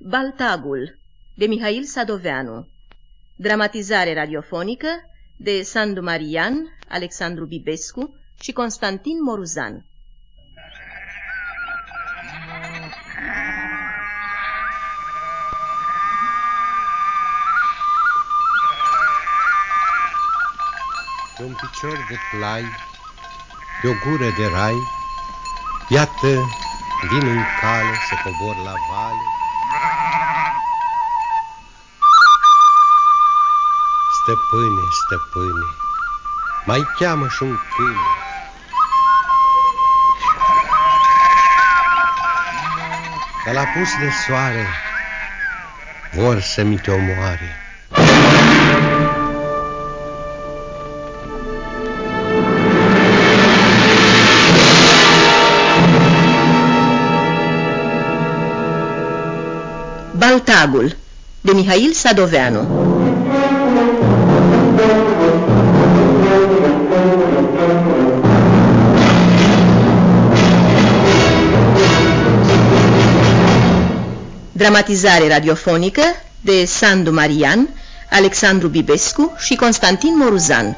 Baltagul de Mihail Sadoveanu Dramatizare radiofonică de Sandu Marian, Alexandru Bibescu și Constantin Moruzan De un picior de plai, de o gură de rai, Iată, vin în cale să cobor la vale. Stăpâne, stăpâne, mai cheamă și un câine. Că la pus de soare vor să mi te omoare. Baltagul de Mihail Sadoveanu Dramatizare radiofonică de Sandu Marian, Alexandru Bibescu și Constantin Moruzan.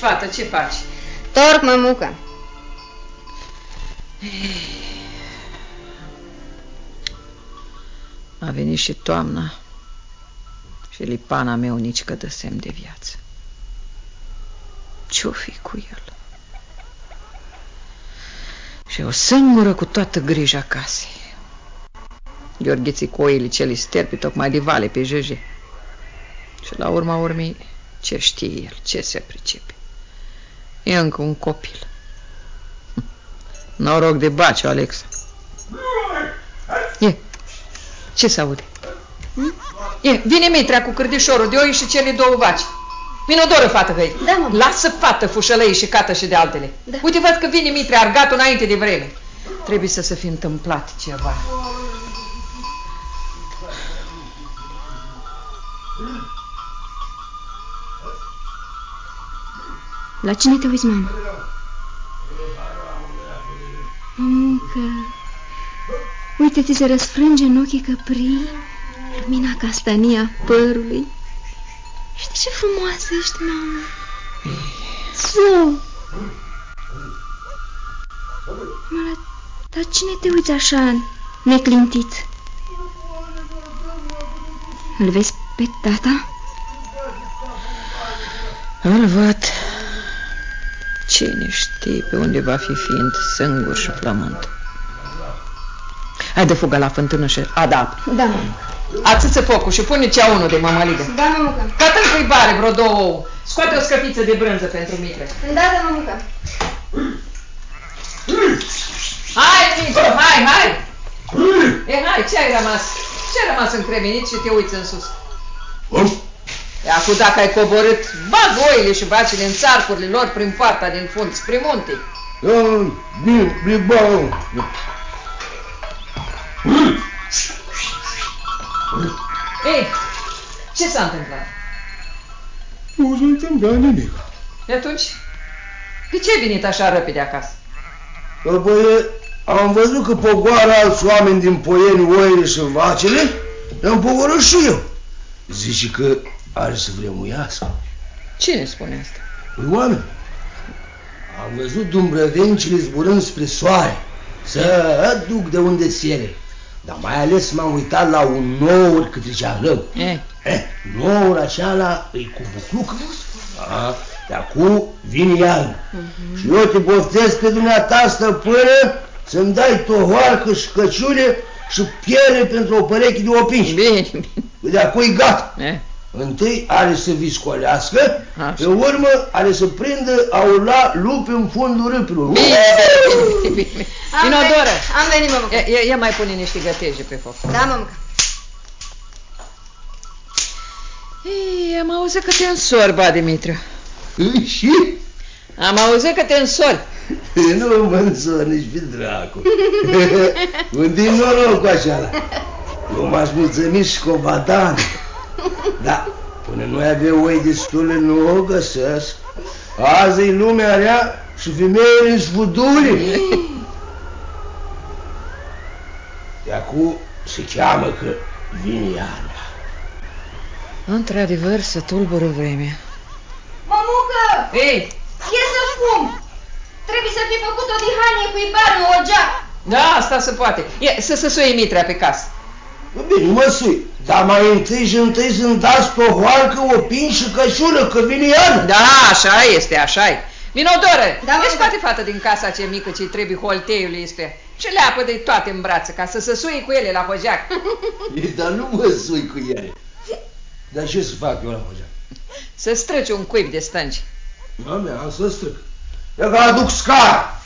Fată, ce faci? Torc, mămucă. Și toamna și lipana meu nici că dă semn de viață. Ce-o fi cu el? Și o singură cu toată grija casei. Gheorgheții cu oile ce sterpi tocmai de vale pe jeje. Și la urma urmei, ce știe el, ce se pricepe? E încă un copil. Noroc de baci, Alexa. E, ce se aude? Hm? E, vine Mitrea cu cârdișorul de oi și cele două vaci. Vino doră, fată hăi. Da, mă. Lasă, fată, fușălăi și cată și de altele. Da. Uite, văd că vine Mitrea argatul înainte de vreme. Trebuie să se fi întâmplat ceva. La cine te uiți, mamă? Încă... Uite, ți se răsfrânge în ochii căprii lumina castania părului. Știi ce frumoasă ești, mamă? Zău! Mă, la, la cine te uiți așa, neclintit? Îl vezi pe tata? Îl văd. Cine știe pe unde va fi fiind singur și flământ. Hai de fugă la fântână și adap. Da, mă. Ațâță focul și pune cea unul de mămăligă. Da, mămucă. Cată în cuibare vreo două ouă. Scoate o scăpiță de brânză pentru Mitre. Da, da, mămucă. Hai, Mitre, hai, hai! E, hai, ce ai rămas? Ce ai rămas încremenit și te uiți în sus? E, acum dacă ai coborât, bag oile și vacile în țarcurile lor prin poarta din fund, spre munte. Ei, ce s-a întâmplat? Nu s-a întâmplat nimic. De atunci, de ce ai venit așa repede acasă? Apoi am văzut că pogoară alți oameni din poieni oile și vacile, le-am pogorât și eu. Zice că are să vremuiască. Cine spune asta? Păi oameni, am văzut dumbrăvencile zburând spre soare, să aduc de unde ele. Dar mai ales m-am uitat la un nour cât zicea rău. E, Eh, noul așa îi cu bucluc. Da, de acum vine iarna. Și eu te poftez pe dumneata, stăpână, să-mi dai tohoarcă și căciule și piele pentru o pereche de opinși. bine, bine. De acum e gata. E, Întâi are să viscolească, Așa. pe urmă are să prindă a urla lupi în fundul râpilor. bine, bine, bine. Am Inodoră, venit, am venit, mămucă. ia, ia, ia mai pune niște găteje pe foc. Da, mămucă. Ei, am auzit că te însori, ba, Dimitriu. Și? Am auzit că te însori. Nu mă însor nici pe dracu. Un din noroc așa. Eu m-aș mulțumi și cu o badană. Da, până nu avea oi destule, nu o găsesc. Azi e lumea rea și femeile în sfudule. De acum se cheamă că vine iarna. Într-adevăr, să tulbură vremea. Mămucă! Ei, E să fum! Trebuie să fi făcut o dihanie cu ibarul ogeac. da, asta se poate. E, să se suie Mitrea pe casă. Bă, Bine, mă sui, dar mai întâi și întâi să-mi dați pe o hoarcă, o pin și cășură, că vine iarna. Da, așa este, așa e. Vino, Doră, Da, da, mă, scoate fata din casa ce mică ce trebuie holteiului este și leapă de toate în brațe ca să se suie cu ele la hogeac. E, Dar nu mă sui cu ele. Dar ce să fac eu la hoja? Să străci un cuib de stânci. Mame, am să stric. Eu că aduc scara.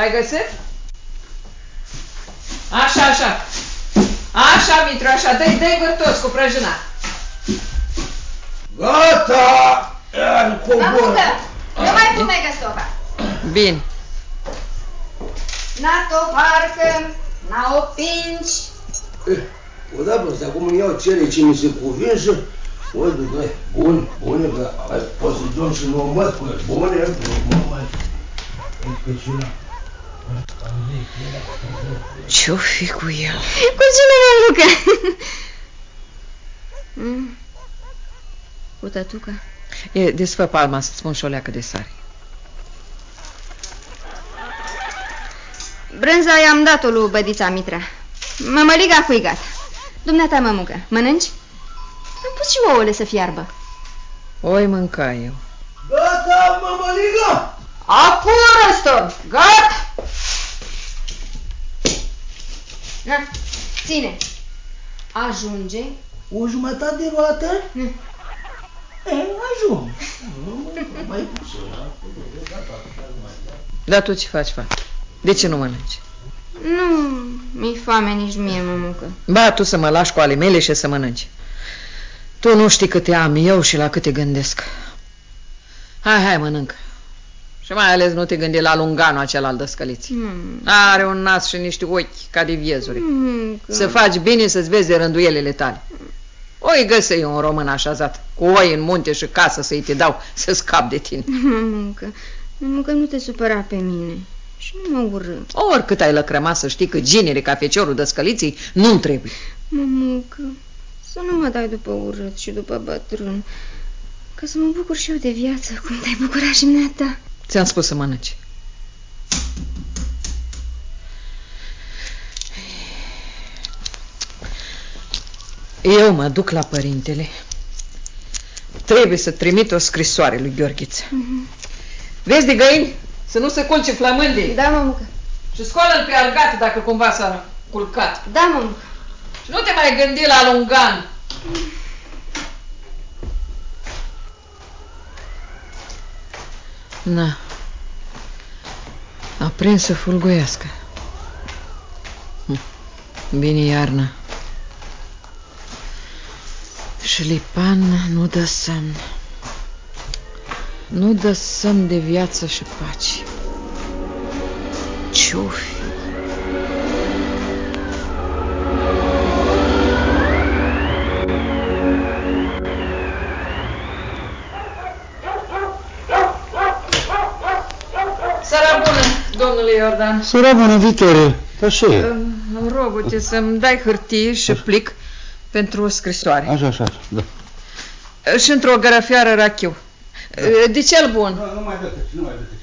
L-ai găsit? Așa, așa. Așa, Mitru, așa, dă-i, dă-i vârtos cu prăjina. Gata! Ia, cobor. Mămucă! Nu mai pune găstova. Bine. N-a tovarcă, n-a o pinci. Eh, O da, bă, acum îmi iau cele ce mi se cuvin și o duc, bă, bun, bune, că ai, poți să dorm și nu mă cu el. Bune, nu mă mai. Căciuna. Ce-o fi cu el? Cu cine mămucă? Mm. Cu tătuca. E, desfă palma să-ți spun și o leacă de sare. Brânza i-am dat-o lui bădița Mitra. Mămăliga cu gata. Dumneata mămucă, mănânci? Am pus și ouăle să fiarbă. Oi mânca eu. Gata, mămăliga! Acum, Răstor! Gata! Na, ține. Ajunge. O jumătate de roată? Mm. E, ajung. Mai puțin, Dar tu ce faci, fată? De ce nu mănânci? Nu, mi-e foame nici mie, mămucă. Ba, tu să mă lași cu ale mele și să mănânci. Tu nu știi câte am eu și la câte gândesc. Hai, hai, mănâncă. Și mai ales nu te gândi la lunganul acela al dăscăliții. Mm. Are un nas și niște ochi ca de viezuri. Mămucă. Să faci bine să-ți vezi de rânduielele tale. Oi găsă eu un român așezat, cu oi în munte și casă să-i te dau să scap de tine. Mămucă, mămucă, nu te supăra pe mine. Și nu mă urâ. Oricât ai lăcrăma să știi că ginere ca feciorul dăscăliții nu-mi trebuie. Mămucă, să nu mă dai după urât și după bătrân. Ca să mă bucur și eu de viață, cum te-ai bucurat și dumneata. Ți-am spus să mănânci. Eu mă duc la părintele. Trebuie să trimit o scrisoare lui Gheorghiță. Vezi de găini? Să nu se culce flămândii. Da, mămucă. Și scoală-l pe algat dacă cumva s-a culcat. Da, mămucă. Și nu te mai gândi la lungan. Na. A prins să fulguiască. Hm. Vine iarna. Și Șlipan nu dă semn. Nu dă semn de viață și pace. Ce-o fi? Domnule Iordan. Sora bună, Vitore, așa e. Îmi rog, te să-mi dai hârtie și plic pentru o scrisoare. Așa, așa, da. Și într-o gărăfioară rachiu. De cel bun. Nu, nu mai dă câți, nu mai dă câți.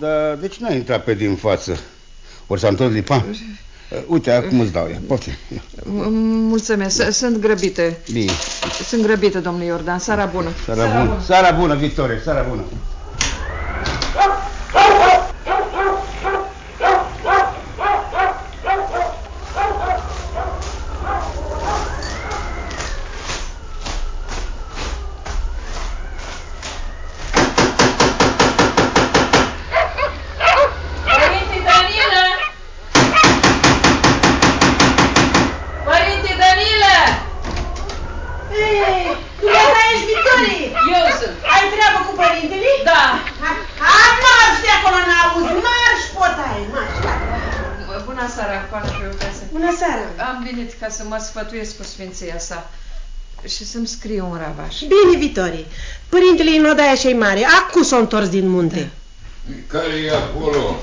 Dar de ce n-ai intrat pe din față? Ori s-a întors lipa? Uite, acum îți dau ea, poftim. Ia. Mulțumesc, s- sunt grăbită. Bine, Sunt grăbită, domnule Iordan. Seara bună. seara bună. Seara bună, Victorie, seara bună. Părinte Danilă! Bună seara! Am venit ca să mă sfătuiesc cu sfinția sa și să-mi scriu un ravaș. Bine, Vitorii. Părintele în odaia cei mare. Acum s-a întors din munte. Care e acolo?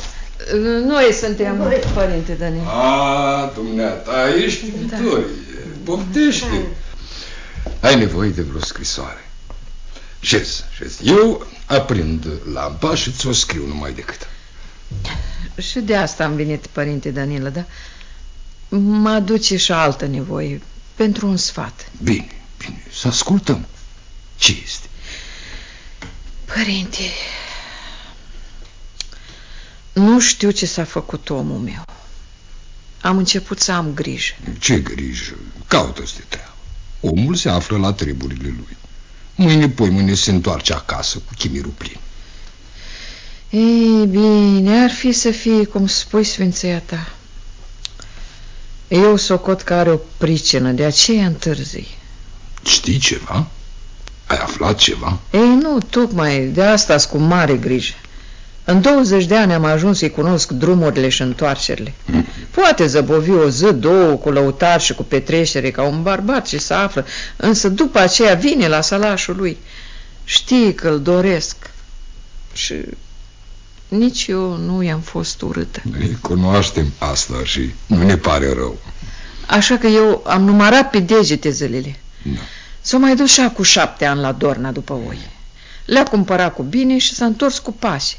Noi suntem, Noi. părinte Dani. A, dumneata, ești da. Vitorie. Poftește. Ai nevoie de vreo scrisoare. Șez, șez. Eu aprind lampa și ți-o scriu numai decât. Și de asta am venit, părinte Danilă, dar mă aduce și altă nevoie pentru un sfat. Bine, bine, să ascultăm. Ce este? Părinte, nu știu ce s-a făcut omul meu. Am început să am grijă. Ce grijă? Caută-ți de treabă. Omul se află la treburile lui. Mâine, poi, mâine se întoarce acasă cu chimirul plin. Ei, bine, ar fi să fie cum spui, sfinția ta. Eu socot că are o pricină, de aceea întârzi. Știi ceva? Ai aflat ceva? Ei, nu, tocmai de asta cu mare grijă. În 20 de ani am ajuns să-i cunosc drumurile și întoarcerile. Mm. Poate zăbovi o zi, două, cu lăutar și cu petreștere, ca un barbat și să află, însă după aceea vine la salașul lui. Știi că îl doresc și nici eu nu i-am fost urâtă. Noi cunoaștem asta și nu ne pare rău. Așa că eu am numărat pe degete zilele. Da. S-a mai dus și cu șapte ani la Dorna după oi. Le-a cumpărat cu bine și s-a întors cu pași.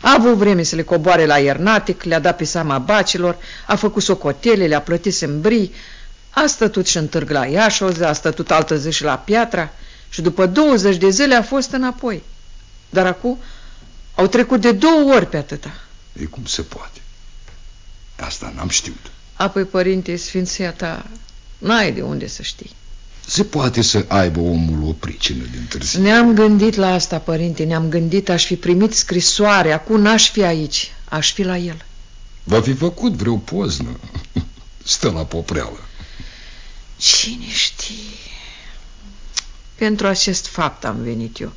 A avut vreme să le coboare la iernatic, le-a dat pe seama bacilor, a făcut socotele, le-a plătit sembrii, a stătut și în târg la Iașoz, a stătut altă zi și la Piatra și după 20 de zile a fost înapoi. Dar acum au trecut de două ori pe atâta. E cum se poate? Asta n-am știut. Apoi, părinte, sfinția ta, n-ai de unde să știi. Se poate să aibă omul o pricină din târziu. Ne-am gândit la asta, părinte, ne-am gândit, aș fi primit scrisoare, acum n-aș fi aici, aș fi la el. Va fi făcut vreo poznă. Stă la popreală. Cine știe? Pentru acest fapt am venit eu.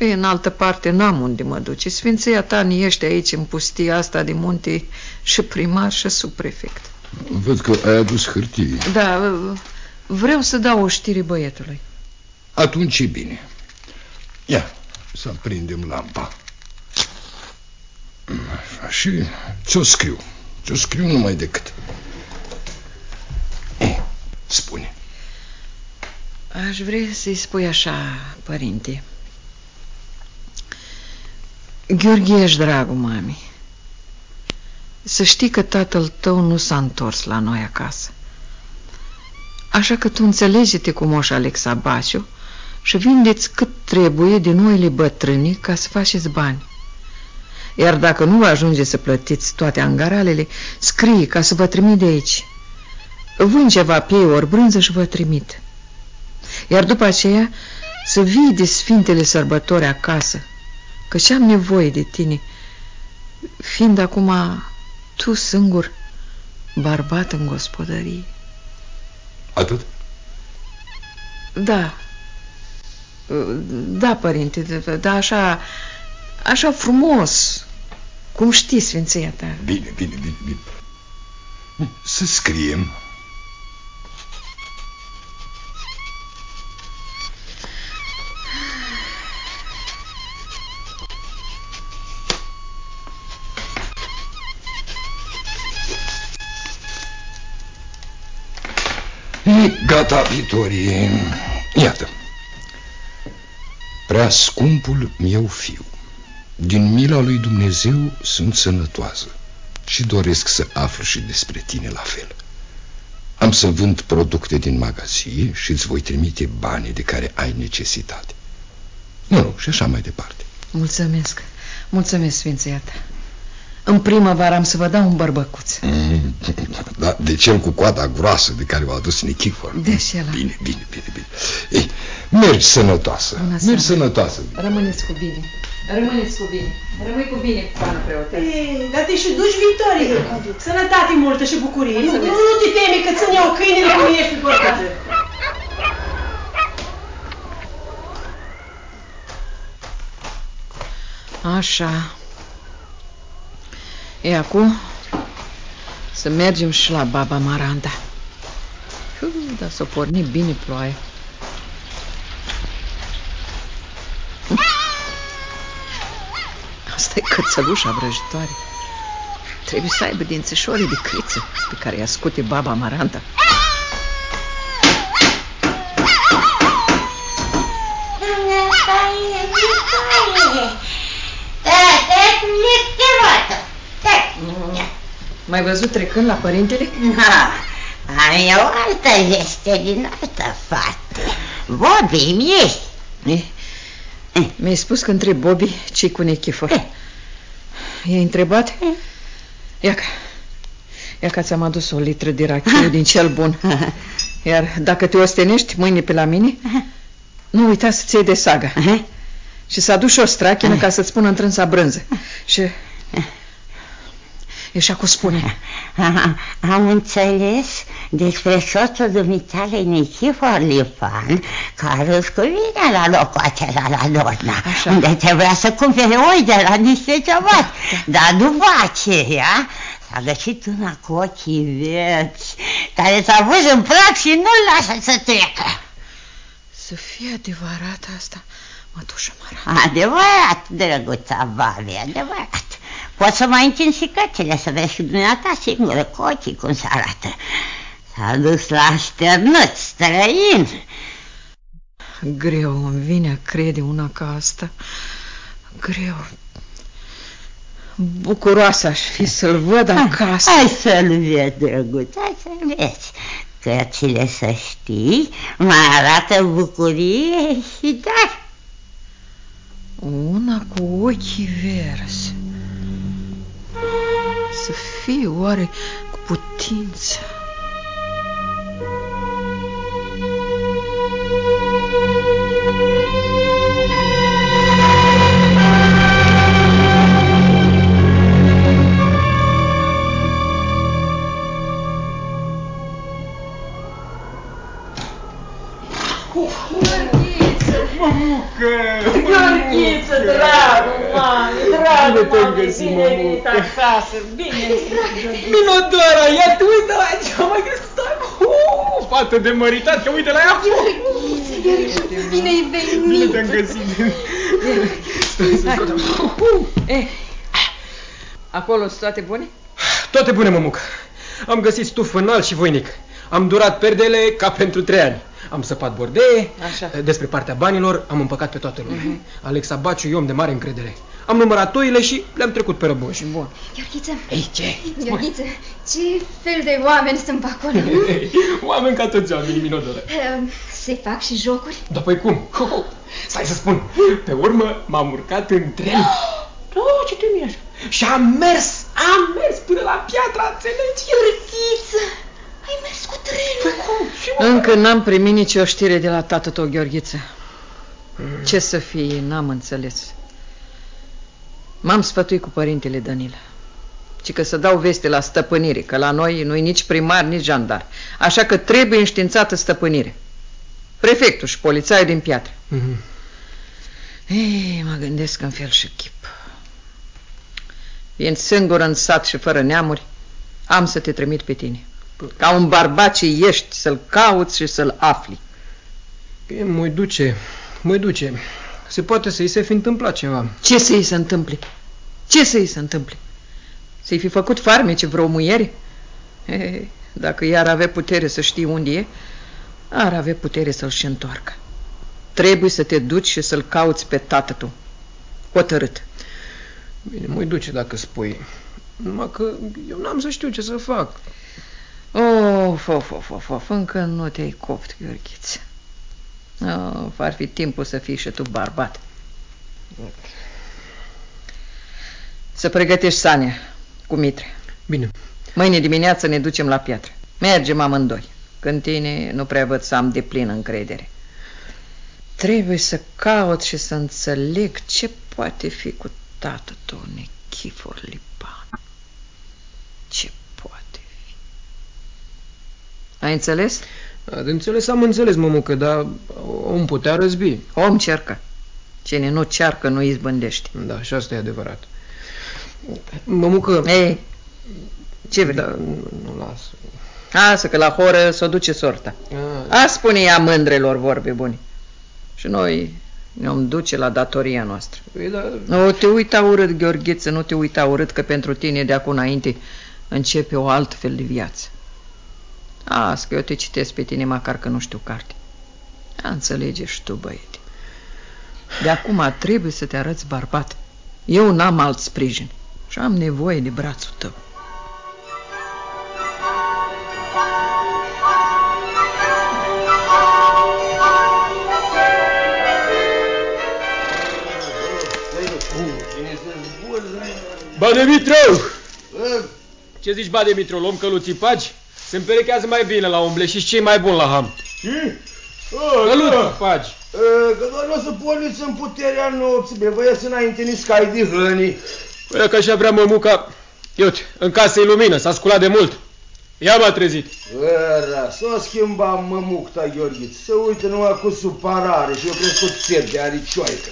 Pe în altă parte n-am unde mă duce. Sfinția ta ești aici în pustia asta de munte și primar și subprefect. Văd că ai adus hârtie. Da, vreau să dau o știre băietului. Atunci e bine. Ia, să prindem lampa. Așa, și ți-o scriu. Ți-o scriu numai decât. E, spune. Aș vrea să-i spui așa, părinte. Gheorghe, ești dragul mami. Să știi că tatăl tău nu s-a întors la noi acasă. Așa că tu înțelege-te cu moș Alexa Baciu și vindeți cât trebuie din noile bătrâni ca să faceți bani. Iar dacă nu ajunge să plătiți toate angaralele, scrie ca să vă trimit de aici. Vând ceva piei ori brânză și vă trimit. Iar după aceea să vii de Sfintele Sărbători acasă, că și am nevoie de tine, fiind acum tu singur bărbat în gospodărie. Atât? Da. Da, părinte, da, așa, așa frumos, cum știi, sfinția ta. Bine, bine, bine, bine. Să scriem Gata, Vitorie. Iată. Prea scumpul meu fiu, din mila lui Dumnezeu sunt sănătoasă și doresc să aflu și despre tine la fel. Am să vând producte din magazie și îți voi trimite banii de care ai necesitate. Nu, nu, și așa mai departe. Mulțumesc. Mulțumesc, Sfinția ta. În primăvară am să vă dau un bărbăcuț. Mm, da, de cel cu coada groasă de care v-a adus Nichifor. De acela. Bine, bine, bine, bine. Ei, mergi sănătoasă. Bună mergi sănătoasă. Rămâneți cu bine. Rămâneți cu bine. Rămâi cu bine, doamnă preotesă. Ei, dar te și duci viitorie. Sănătate multă și bucurie. Nu, nu, nu te teme că țin eu câinele cum ești pe portață. Așa. E acum Să mergem și la baba Maranda. Dar să porni bine ploaia. Asta e cățălușa vrăjitoare. Trebuie să aibă dințișorii de criță pe care i-a scute baba Maranta. Mai văzut trecând la părintele? Ha, am eu altă veste din altă fată. Bobby, mi E, mi-ai spus că întreb Bobby ce cu Nechifor. I-ai întrebat? Ia ca, ia ca ți-am adus o litră de rachiu din cel bun. Iar dacă te ostenești mâine pe la mine, nu uita să-ți iei de saga. Și să aduci o strachină ca să-ți pună întrânsa brânză. Și... E și acum spune. Am înțeles despre soțul dumitale Nichifor Lipan, care își cuvine la locul acela la Dorna, Așa. unde trebuia să cumpere oi de la niște ciobat. Dar după aceea s-a găsit una cu ochii verzi, care s-a pus în prag și nu-l lasă să treacă. Să fie adevărat asta, mătușă Mara. Adevărat, drăguța Babi, adevărat. Poți să mai întind și cățile să vezi și dumneata singură cu ochii cum se arată. S-a dus la așternut străin. Greu îmi vine a crede una ca asta. Greu. Bucuroasă aș fi să-l văd acasă. Hai să-l vezi, drăguț, hai să-l vezi. Cățile să știi, mai arată bucurie și dar. Una cu ochii verzi. Să fie oare cu putință. Gheorghiță, dragă, mami, bine ai venit acasă, bine ai venit. Minodora, ia te uite la ce am mai găsit oh, fată de măritat, că uite la ea. Bine ai Bine venit! te-am găsit. Eh, acolo sunt toate bune? Toate bune, mămucă. Am găsit stuf înalt și voinic. Am durat perdele ca pentru trei ani. Am săpat bordee, Așa. despre partea banilor am împăcat pe toată lumea. Alexa Baciu e om de mare încredere. Am numărat toile și le-am trecut pe răboși. Bun. Gheorghiță, Ei, ce? Gheorghiță, ce fel de oameni sunt pe acolo? nu? Oameni ca toți oamenii, Minodora. Ehm, Se fac și jocuri? Dar păi cum? Stai să spun. Pe urmă m-am urcat în tren. Da, ce te așa? Și am mers, am mers până la piatra, înțelegi? Gheorghiță, ai mers cu trenul? Păi cum? Și mă... Încă n-am primit nicio știre de la tată tău, Gheorghiță. Ce să fie, n-am înțeles. M-am sfătuit cu părintele Danila. Ci că să dau veste la stăpânire, că la noi nu-i nici primar, nici jandar. Așa că trebuie înștiințată stăpânire. Prefectul și polițaiul din piatră. Mhm. Ei, mă gândesc în fel și chip. Fiind singur în sat și fără neamuri, am să te trimit pe tine. Ca un barbat ce ești, să-l cauți și să-l afli. E, mă duce, mă duce. Se poate să-i se fi întâmplat ceva. Ce să-i se întâmple? Ce să-i se întâmple? Să-i fi făcut farmece vreo muiere? He, dacă iar avea putere să știi unde e, ar avea putere să-l și întoarcă. Trebuie să te duci și să-l cauți pe tată tu. Hotărât. Bine, mă duce dacă spui. Numai că eu n-am să știu ce să fac. Of, of, of, of, of, încă nu te-ai copt, Gheorghiță. Of, ar fi timpul să fii și tu barbat. Să pregătești Sania cu Mitre. Bine. Mâine dimineață ne ducem la piatră. Mergem amândoi. Când tine nu prea văd să am de plină încredere. Trebuie să caut și să înțeleg ce poate fi cu tatăl tău, Nichifor Lipan. Ce poate fi? Ai înțeles? Da, De înțeles am înțeles, mămucă, dar om putea răzbi. Om cercă. Cine nu cearcă, nu izbândește. Da, și asta e adevărat. Mămucă, Ei, Ce vrei? Da, nu, nu las. Lasă că la horă s-o duce sorta. A, A spune ea mândrelor vorbe bune. Și noi ne-om duce la datoria noastră. păi, da, Nu te uita urât, Gheorgheță, nu te uita urât că pentru tine de acum înainte începe o altfel de viață. Las că eu te citesc pe tine măcar că nu știu carte. A, înțelege și tu, băiete. De acum trebuie să te arăți bărbat. Eu n-am alt sprijin și am nevoie de brațul tău. Ba Dimitrou! Ce zici, ba Dimitrou, luăm căluții pagi? Se împerechează mai bine la umble și ce mai bun la ham. Căluții pagi. Că doar o să porniți în puterea nopții, be, vă ies înainte nici cai de hăni. Păi că așa vrea mămuca... Iute, în casă e lumină, s-a sculat de mult. Ea m-a trezit. Ăra, s-o schimba mămucta, Gheorghiț. Se uită numai cu supărare și eu crescut țep de aricioaică.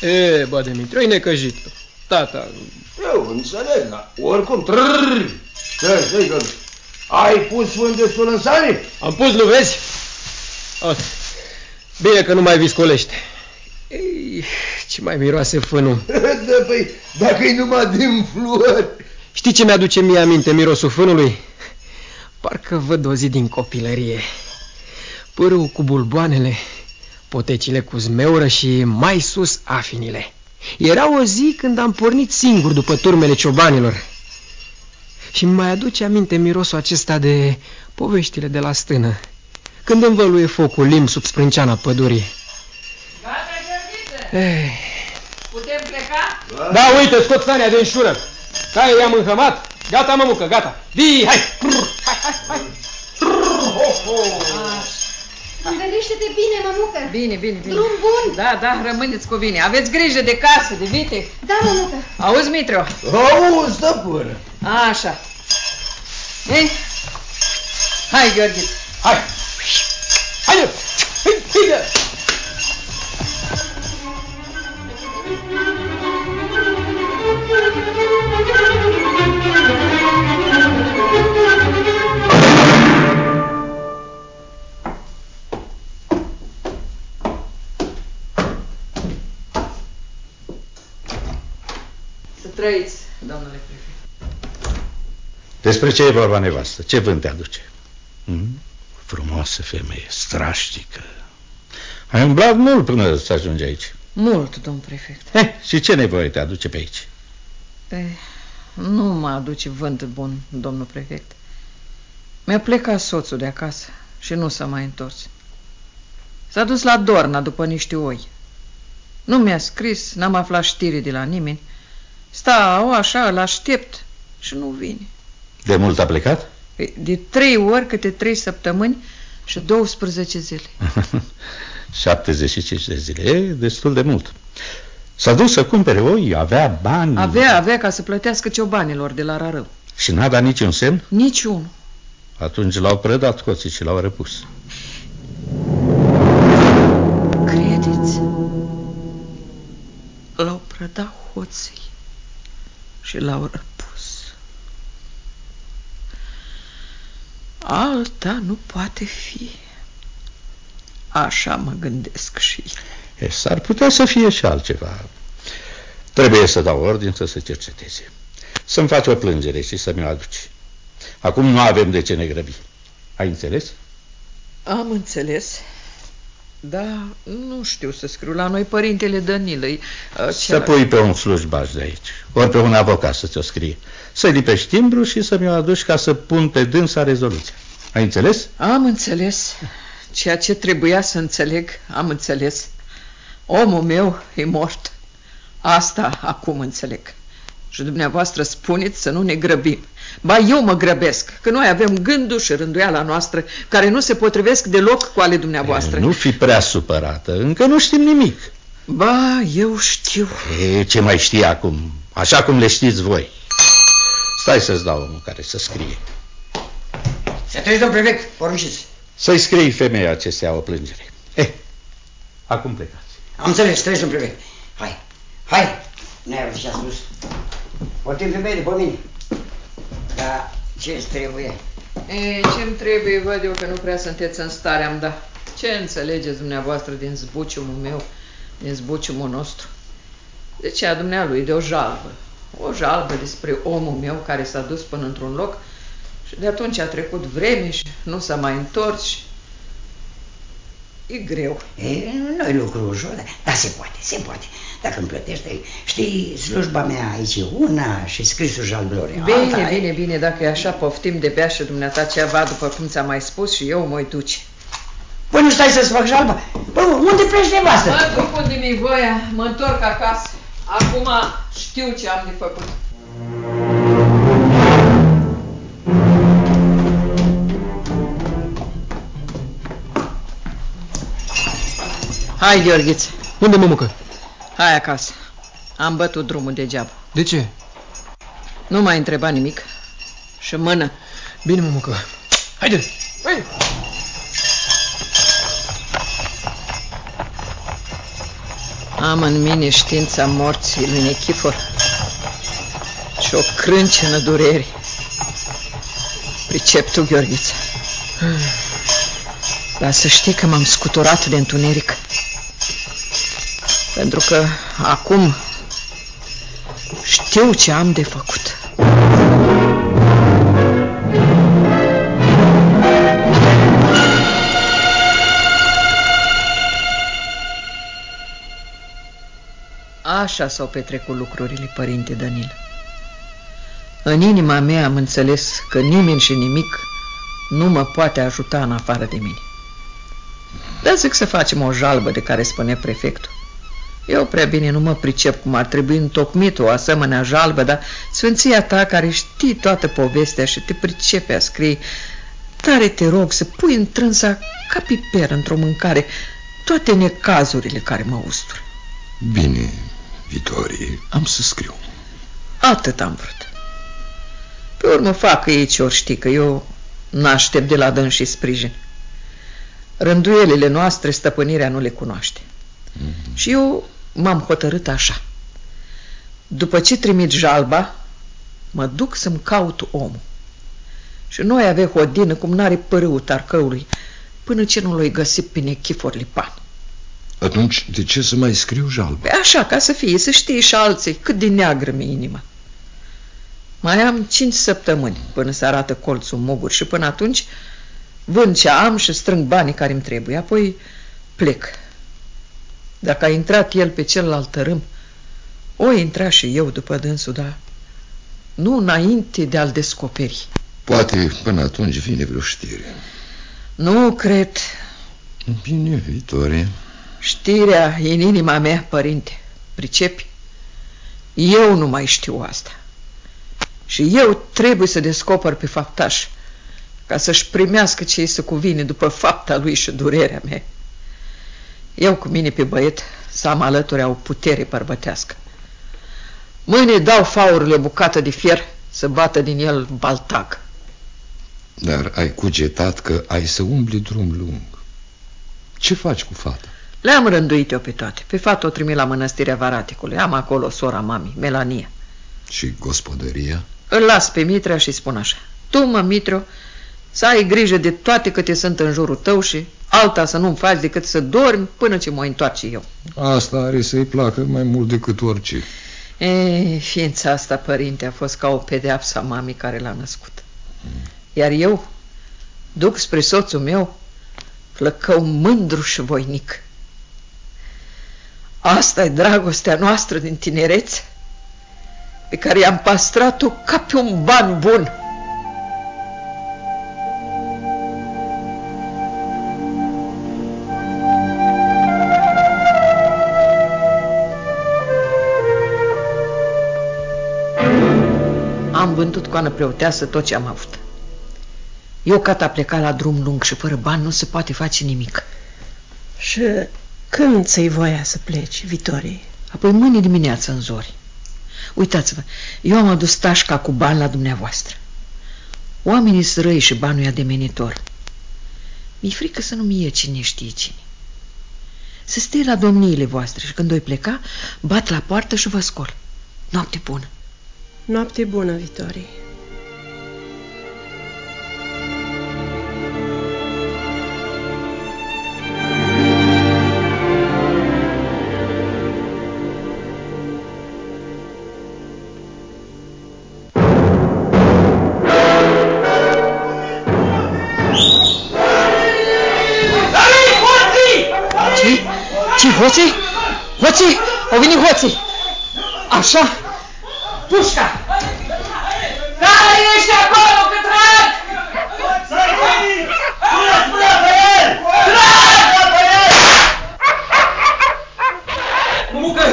E, bă, Dimitrou, e necăjit. Tata, Eu înțeleg, dar oricum, trrrr. Stai, stai, Gheorghiț. Ai pus sfânt destul în sare? am pus, nu vezi? O, bine că nu mai viscolește. Ei, ce mai miroase fânul. da, păi, dacă e numai din flori. Știi ce mi-aduce mie aminte mirosul fânului? Parcă văd o zi din copilărie. Pârâul cu bulboanele, potecile cu zmeură și mai sus afinile. Era o zi când am pornit singur după turmele ciobanilor. Și mai aduce aminte mirosul acesta de poveștile de la stână. Când învăluie focul lim sub sprânceana pădurii. Gata, Gheorghiță? Ei, Putem pleca? da, uite, scot sania de înșură. Caie i-am înhămat. Gata, mămucă, gata. Vii, hai! Hai, hai, hai! Întâlnește-te bine, mămucă. Bine, bine, bine. Drum bun. Da, da, rămâneți cu bine. Aveți grijă de casă, de vite. Da, mămucă. Auzi, Mitro? Auzi, stăpână. Așa. Ei? Hai, Gheorghe. Hai! Haide! Hai, haide! Să trăiți, domnule prefect. Despre ce e vorba nevastă? Ce vânt te aduce? Hmm? Frumoasă femeie, strașnică. Ai umblat mult până să ajungi aici. Mult, domn prefect. Eh, și ce nevoie te aduce pe aici? Eh, nu mă aduce vânt bun, domnul prefect. Mi-a plecat soțul de acasă și nu s-a mai întors. S-a dus la Dorna după niște oi. Nu mi-a scris, n-am aflat știri de la nimeni. Stau așa, îl aștept și nu vine. De mult a plecat? Păi, De trei ori câte trei săptămâni și 12 zile. 75 de zile. E destul de mult. S-a dus să cumpere oi, avea bani. Avea, avea ca să plătească ciobanilor de la Rarău. Și n-a dat niciun semn? Niciunul. Atunci l-au prădat coții și l-au răpus. Credeți? L-au prădat hoții și l-au răpus. Alta nu poate fi. Așa mă gândesc și E, S-ar putea să fie și altceva. Trebuie să dau ordin să se cerceteze. Să-mi faci o plângere și să mi-o aduci. Acum nu avem de ce ne grăbi. Ai înțeles? Am înțeles. Da, nu știu să scriu la noi părintele Danilei. Să pui pe un slujbaș de aici, ori pe un avocat să ți-o scrie. Să-i lipești timbru și să mi-o aduci ca să pun pe dânsa rezoluția. Ai înțeles? Am înțeles. Ceea ce trebuia să înțeleg, am înțeles. Omul meu e mort. Asta acum înțeleg. Și dumneavoastră spuneți să nu ne grăbim. Ba eu mă grăbesc, că noi avem gânduri și rânduiala noastră care nu se potrivesc deloc cu ale dumneavoastră. E, nu fi prea supărată, încă nu știm nimic. Ba, eu știu. E, ce mai știi acum? Așa cum le știți voi. Stai să-ți dau unul care să scrie. Să treci, domn prefect, porunciți. Să-i scrii femeia ce se ia o plângere. Eh, acum plecați. Am înțeles, treci, domn prefect. Hai, hai. N-ai auzit ce a spus. O timp femeie după mine. Da, ce-ți trebuie? E, ce-mi trebuie, văd eu că nu prea sunteți în stare am da. Ce înțelegeți dumneavoastră din zbuciumul meu, din zbuciumul nostru? De ce a dumnealui de o jalbă? O jalbă despre omul meu care s-a dus până într-un loc și de atunci a trecut vreme și nu s-a mai întors și... E greu. E, nu-i lucru ușor, dar, dar se poate, se poate. Dacă îmi plătește, știi, slujba mea aici e una și scrisul jalblor e Bine, alta. bine, bine, dacă e așa, poftim de bea și dumneata ceva, după cum ți-am mai spus și eu mă duce. Păi nu stai să-ți fac jalba? Bă, unde pleci nevastă? Mă duc unde mi voia, mă întorc acasă. Acum știu ce am de făcut. Hai, Gheorghiț, Unde, mămucă? hai acasă. Am bătut drumul degeaba. De ce? Nu mai întreba nimic. Și mână. Bine, mămucă. Haide! Hai! Am în mine știința morții lui Nechifor și o crâncenă dureri. Pricep tu, Gheorghiță. Dar să știi că m-am scuturat de întuneric. Pentru că acum știu ce am de făcut. Așa s-au petrecut lucrurile, părinte Danil. În inima mea am înțeles că nimeni și nimic nu mă poate ajuta în afară de mine. Dar zic să facem o jalbă de care spune prefectul. Eu prea bine nu mă pricep cum ar trebui întocmit o asemenea jalbă, dar sfinția ta care știi toată povestea și te pricepe a scrie, tare te rog să pui în trânsa ca piper într-o mâncare toate necazurile care mă ustură. Bine, Vitorie, am să scriu. Atât am vrut. Pe urmă facă ei ce ori știi, că eu n-aștept de la dâns și sprijin. Rânduielile noastre, stăpânirea nu le cunoaște. Mm-hmm. Și eu m-am hotărât așa. După ce trimit jalba, mă duc să-mi caut omul. Și noi avem hodină cum n-are părâul tarcăului, până ce nu l-ai găsit pe Nechifor Lipan. Atunci, de ce să mai scriu jalba? Pe așa, ca să fie, să știe și alții cât de neagră mi inima. Mai am cinci săptămâni până să arată colțul mogur și până atunci vând ce am și strâng banii care îmi trebuie. Apoi plec. Dacă a intrat el pe celălalt tărâm, o intra și eu după dânsul, dar nu înainte de a-l descoperi. Poate până atunci vine vreo știre. Nu cred. Bine, Vitorie. Știrea e în inima mea, părinte. Pricepi? Eu nu mai știu asta. Și eu trebuie să descoper pe faptaș ca să-și primească ce îi se cuvine după fapta lui și durerea mea. Eu cu mine pe băiet să am alături o putere bărbătească. Mâine dau faurile o bucată de fier să bată din el baltag. Dar ai cugetat că ai să umbli drum lung. Ce faci cu fata? Le-am rânduit eu pe toate. Pe fată o trimit la mănăstirea Varaticului. Am acolo sora mami, Melania. Și gospodăria? Îl las pe Mitrea și spun așa. Tu, mă, Mitru, să ai grijă de toate câte sunt în jurul tău și alta să nu-mi faci decât să dormi până ce mă întoarce eu. Asta are să-i placă mai mult decât orice. E, ființa asta, părinte, a fost ca o pedeapsă a mamei care l-a născut. Iar eu duc spre soțul meu flăcău mândru și voinic. asta e dragostea noastră din tinerețe, pe care i-am pastrat-o ca pe un ban bun. Am vândut coană preoteasă tot ce am avut. Eu, cat a plecat la drum lung și fără bani nu se poate face nimic. Și când ți-ai voia să pleci, Vitorie? Apoi mâine dimineață în zori. Uitați-vă, eu am adus tașca cu bani la dumneavoastră. Oamenii sunt răi și banul e ademenitor. Mi-e frică să nu mi-e cine știe cine. Să stai la domniile voastre și când voi pleca, bat la poartă și vă scol. Noapte bună! Noapte bună, Vitorii! Ce? Hoții? Hoții? Au venit hoții! Așa? Pușca! Care ești acolo, că trag? Sărăcăi! Puneți mâna pe el! Trag pe el! Mămucă!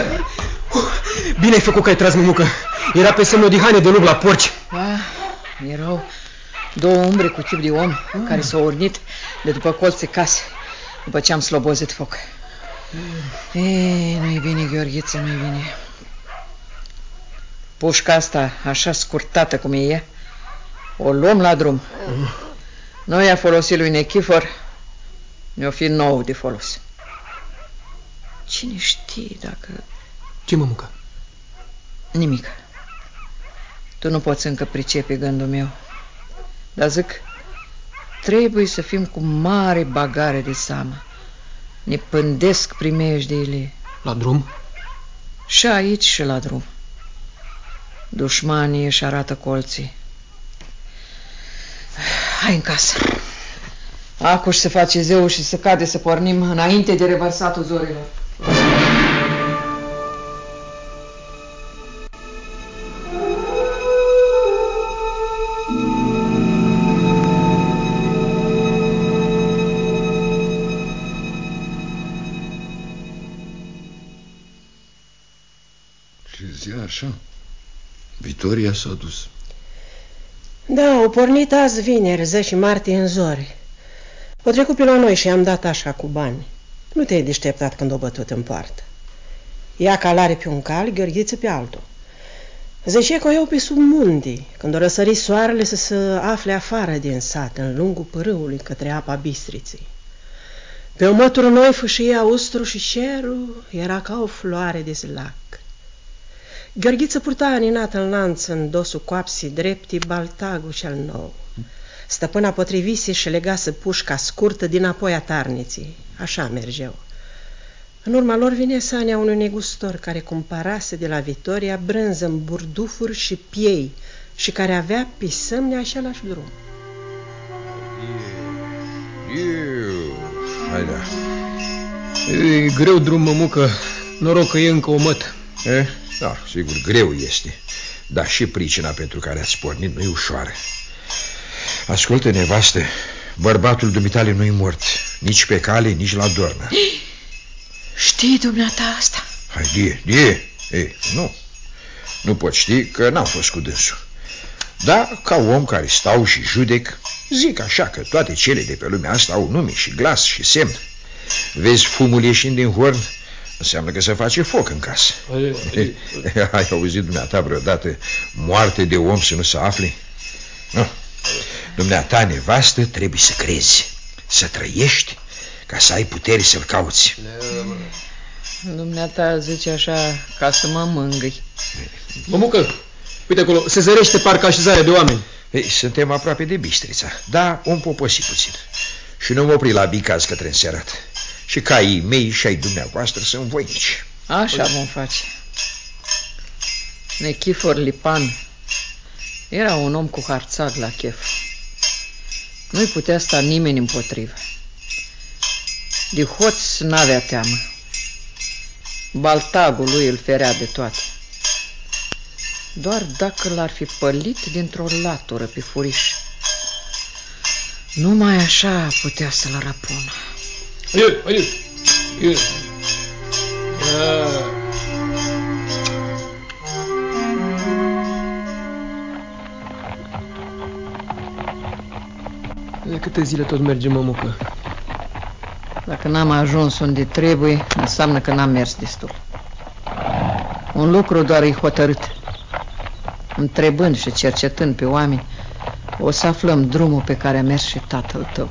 Bine ai făcut că ai tras, mămucă. Era pe semnul de haine de lup la porci. Ah, erau două umbre cu chip de om Ah. care s-au urnit de după colțe case, după ce am slobozit foc. Mm. Ei, nu-i bine, Gheorghiță, nu-i bine. Pușca asta, așa scurtată cum e ea, o luăm la drum. Mm. Noi a folosit lui Nechifor, ne-o fi nou de folos. Cine știe dacă... Ce, mămucă? Nimic. Tu nu poți încă pricepe gândul meu. Dar zic, trebuie să fim cu mare bagare de seamă. Ne pândesc primejdiile. La drum? Și aici și la drum. Dușmanii își arată colții. Hai în casă. Acuș se face zeu și să cade să pornim înainte de revărsatul zorilor. S-a dus. Da, au pornit azi vineri, 10 martie în zori. O trecut pe la noi și am dat așa cu bani. Nu te-ai deșteptat când o bătut în poartă. Ia calare pe un cal, Gheorghiță pe altul. Zice că eu pe sub mundi, când o răsări soarele să se afle afară din sat, în lungul pârâului către apa bistriței. Pe o mătură noi fâșia ustru și cerul era ca o floare de zlac. Gheorghiță purta aninat în lanț în dosul coapsii drepti baltagul cel nou. Stăpâna potrivise și legase pușca scurtă din apoi a tarniții. Așa mergeau. În urma lor vine Sania unui negustor care cumpărase de la Vitoria brânză în burdufuri și piei și care avea pisămne același drum. Eu... Hai da. E greu drum, mămucă. Noroc că e încă o măt. E? Da, sigur, greu este. Dar și pricina pentru care ați pornit nu e ușoară. Ascultă, nevastă, bărbatul dumitale nu-i mort. Nici pe cale, nici la dornă. Știi dumneata asta? Hai, die, die. Ei, nu. Nu pot ști că n-am fost cu dânsul. Da, ca om care stau și judec, zic așa că toate cele de pe lumea asta au nume și glas și semn. Vezi fumul ieșind din horn? Înseamnă că se face foc în casă. Ai auzit dumneata vreodată moarte de om să nu se afle? Nu. Dumneata, nevastă, trebuie să crezi, să trăiești, ca să ai putere să-l cauți. Dumneata zice așa ca să mă mângâi. Mămucă, uite acolo, se zărește parcă așezarea de oameni. Ei, suntem aproape de Bistrița, da, om poposi puțin. Și nu mă opri la Bicaz către înserat. Și caii mei și ai dumneavoastră sunt voinici. Așa vom face. Nechifor Lipan era un om cu harțag la chef. Nu-i putea sta nimeni împotrivă. De hoț n-avea teamă. Baltagul lui îl ferea de toate. Doar dacă l-ar fi pălit dintr-o latură pe furiș. Numai așa putea să-l răpună. Hai, hai, hai. De câte zile tot mergem, mămucă? Dacă n-am ajuns unde trebuie, înseamnă că n-am mers destul. Un lucru doar e hotărât. Întrebând și cercetând pe oameni, o să aflăm drumul pe care a mers și tatăl tău,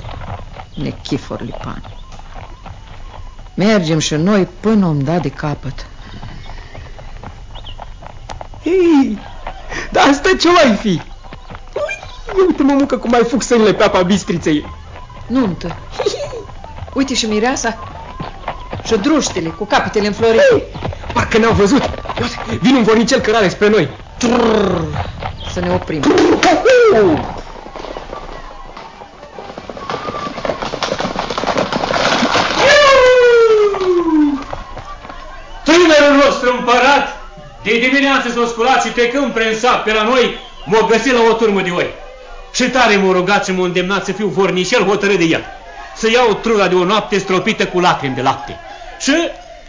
Nechifor Lipan. Mergem și noi până om da de capăt. Ei, dar asta ce mai fi? Ui, uite, mămucă, cum mai fug sânile pe apa bistriței. Nuntă. Uite și mireasa. Și druștele cu capetele înflorite. Parcă ne-au văzut. Uite, vine un vornicel cărare spre noi. Trrr, să ne oprim. împărat, de dimineață s-a sculat și trecând prin sap pe la noi, m-a găsit la o turmă de oi. Și tare m-a rugat și m-a îndemnat să fiu vornișel hotărât de el. Să iau trula de o noapte stropită cu lacrimi de lapte. Și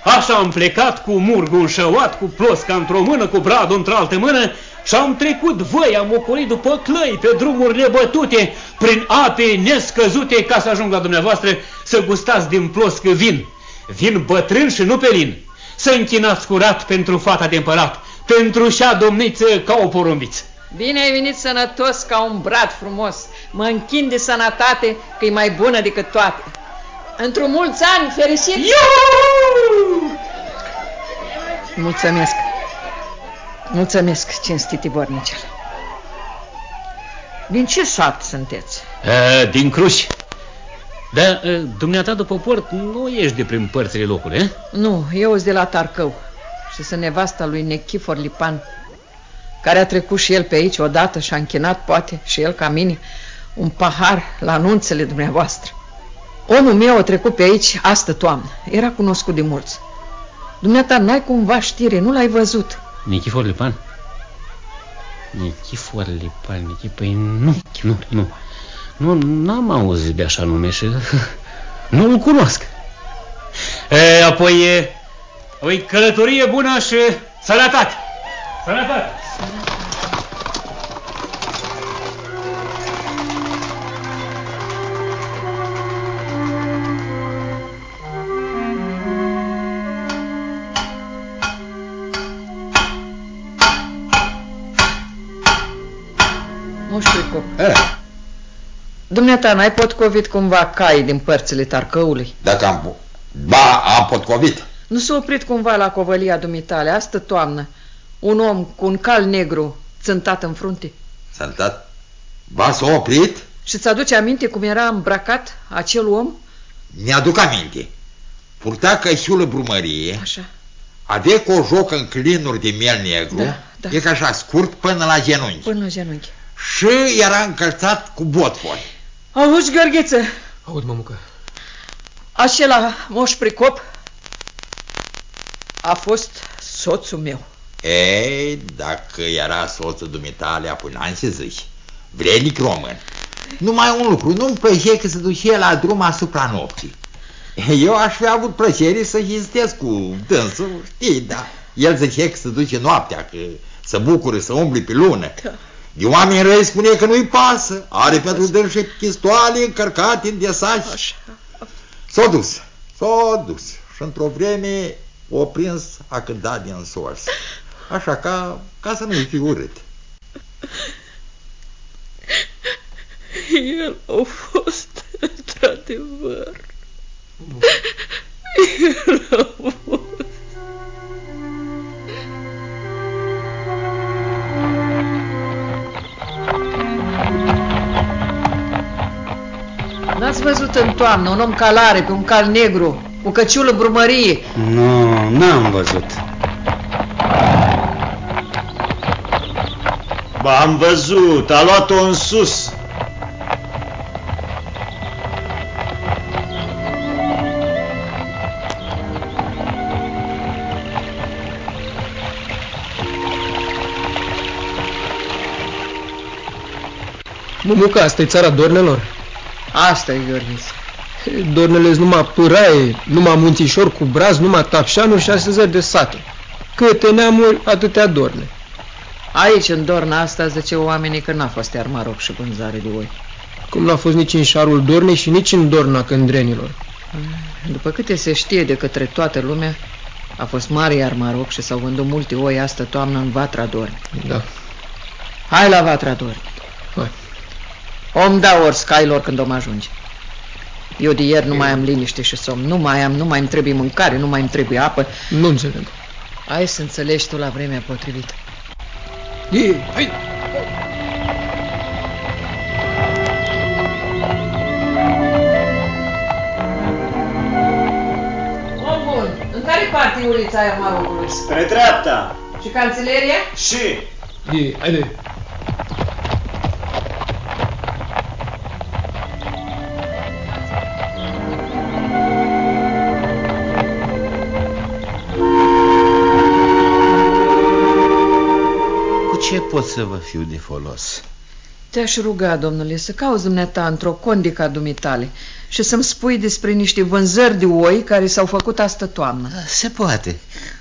așa am plecat cu murgul înșăuat, cu plosca într-o mână, cu bradul într-altă mână și am trecut voi, am ocolit după clăi, pe drumuri nebătute, prin ape nescăzute ca să ajung la dumneavoastră să gustați din ploscă vin. Vin bătrân și nu pelin. Să închinați curat pentru fata de împărat, pentru șa domniță ca o porumbiță. Bine ai venit sănătos ca un brad frumos. Mă închin de sănătate că e mai bună decât toate. Într-o mulți ani fericit! Iu! Mulțumesc! Mulțumesc, cinstiti vornicel. Din ce sat sunteți? E, din Cruci. Dar dumneata după port nu ești de prin părțile locului, eh? Nu, eu sunt de la Tarcău și sunt nevasta lui Nechifor Lipan, care a trecut și el pe aici odată și a închinat, poate, și el ca mine, un pahar la anunțele dumneavoastră. Omul meu a trecut pe aici astă toamnă. Era cunoscut de mulți. Dumneata, n-ai cumva știre, nu l-ai văzut. Nichifor Lipan? Nichifor Lipan, Nichifor... Păi nu, nu, nu. Nu, n-am auzit de așa nume și nu-l cunosc. E, apoi, e, o călătorie bună și sănătate. Sănătate. Moștricu. Dumneata, n-ai potcovit cumva cai din părțile Tarcăului? Dacă am... Ba, am potcovit. Nu s-a oprit cumva la covălia dumitale, astă toamnă, un om cu un cal negru țântat în frunte? Țântat? Ba, s-a oprit? Și ți-aduce aminte cum era îmbrăcat acel om? Mi-aduc aminte. Purta căsiulă brumărie. Așa. Avea cu o joc în clinuri de miel negru. Da, da. E ca așa, scurt până la genunchi. Până la genunchi. Și era încălțat cu botfori. Auzi, Gheorgheță, Aud, mămucă. acela moș pricop a fost soțul meu. Ei, dacă era soțul dumitale, apoi n-am să zici. Vrednic român. Numai un lucru, nu-mi plăcea că se duce la drum asupra nopții. Eu aș fi avut plăcere să hizitez cu dânsul, știi, da. El zicea că se duce noaptea, că se bucură să umbli pe lună. Da. De oameni răi spune că nu-i pasă. Are pentru dânsul pistoale încărcate în desaci. Așa. S-a dus, s-a dus. Și într-o vreme o prins a cântat din sors. Așa ca, ca să nu-i fi urât. El a fost, într-adevăr. El a fost. N-ați văzut în toamnă un om calare pe un cal negru, cu căciulă brumărie? Nu, n-am văzut. Ba, am văzut, a luat-o în sus. Mămucă, asta e țara dornelor. Asta e, Gheorghiț. Dornele numai pâraie, numai munțișor cu braz, numai tapșanuri și așezări de sate. Câte neamuri, atâtea dorne. Aici, în Dorna asta, zice oamenii că n-a fost iar maroc și vânzare de oi. Cum n-a fost nici în șarul Dornei și nici în Dorna Cândrenilor. După câte se știe de către toată lumea, a fost mare iar maroc și s-au vândut multe oi astă toamnă în Vatra Dorni. Da. Hai la Vatra Dorni. Hai. Om da ori scailor când om ajunge. Eu de ieri nu mai am liniște și somn. Nu mai am, nu mai îmi trebuie mâncare, nu mai îmi trebuie apă. Nu înțeleg. Hai să înțelegi tu la vremea potrivită. Ei, hai! Om bun, în care parte e ulița aia Marocului? Spre dreapta. Și canțeleria? Și... Ei, haide! Pot să vă fiu de folos. Te-aș ruga, domnule, să cauți dumneata într-o condica dumitale și să-mi spui despre niște vânzări de oi care s-au făcut astă toamnă. Se poate.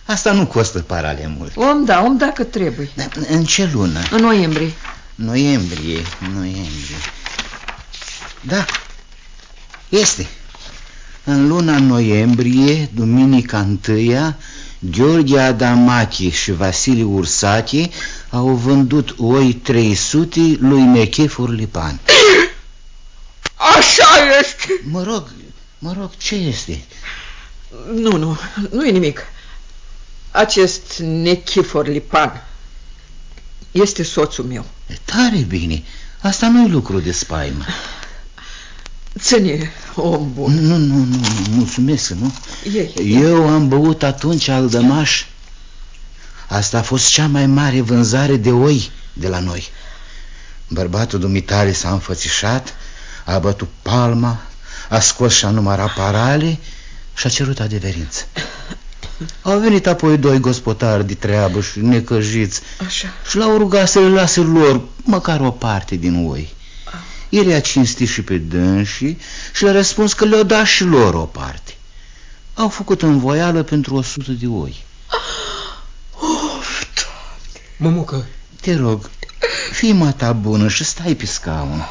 Asta nu costă parale mult. Om da, om dacă trebuie. Da, în ce lună? În noiembrie. Noiembrie, noiembrie. Da, este. În luna noiembrie, duminica întâia, Gheorghe Adamachi și Vasile Ursache au vândut oi 300 lui Mechefor Lipan. Așa este! Mă rog, mă rog, ce este? Nu, nu, nu e nimic. Acest Nechifor Lipan este soțul meu. E tare bine. Asta nu e lucru de spaimă. Ține, om bun. Nu, nu, nu, nu mulțumesc, nu? Ei. Eu am băut atunci al dămaș. Asta a fost cea mai mare vânzare de oi de la noi. Bărbatul dumitare s-a înfățișat, a bătut palma, a scos și-a numărat parale și a cerut adeverință. Au venit apoi doi gospodari de treabă și necăjiți Așa. și l-au rugat să le lase lor măcar o parte din oi. El i-a cinstit și pe dânsii și le-a răspuns că le-o dat și lor o parte. Au făcut învoială pentru o sută de oi. Of, Mămucă, Te rog, fii mata bună și stai pe scaun.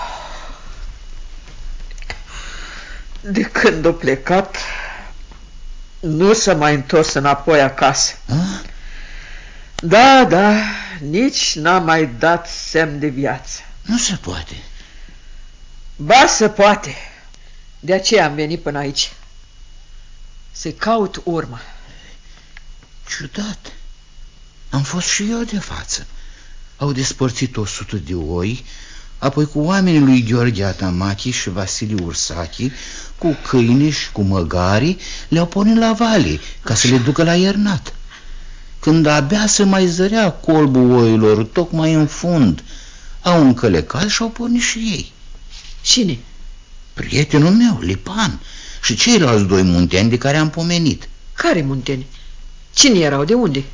De când a plecat, nu s-a mai întors înapoi acasă. A? Da, da, nici n-a mai dat semn de viață. Nu se poate. Ba, se poate. De aceea am venit până aici. Să-i caut urma. Ciudat. Am fost și eu de față. Au despărțit o sută de oi, apoi cu oamenii lui Gheorghe Atamachi și Vasile Ursachi, cu câini și cu măgari, le-au pornit la vale ca să le ducă la iernat. Când abia se mai zărea colbul oilor, tocmai în fund, au încălecat și au pornit și ei. Cine? Prietenul meu, Lipan, și ceilalți doi munteni de care am pomenit. Care munteni? Cine erau? De unde?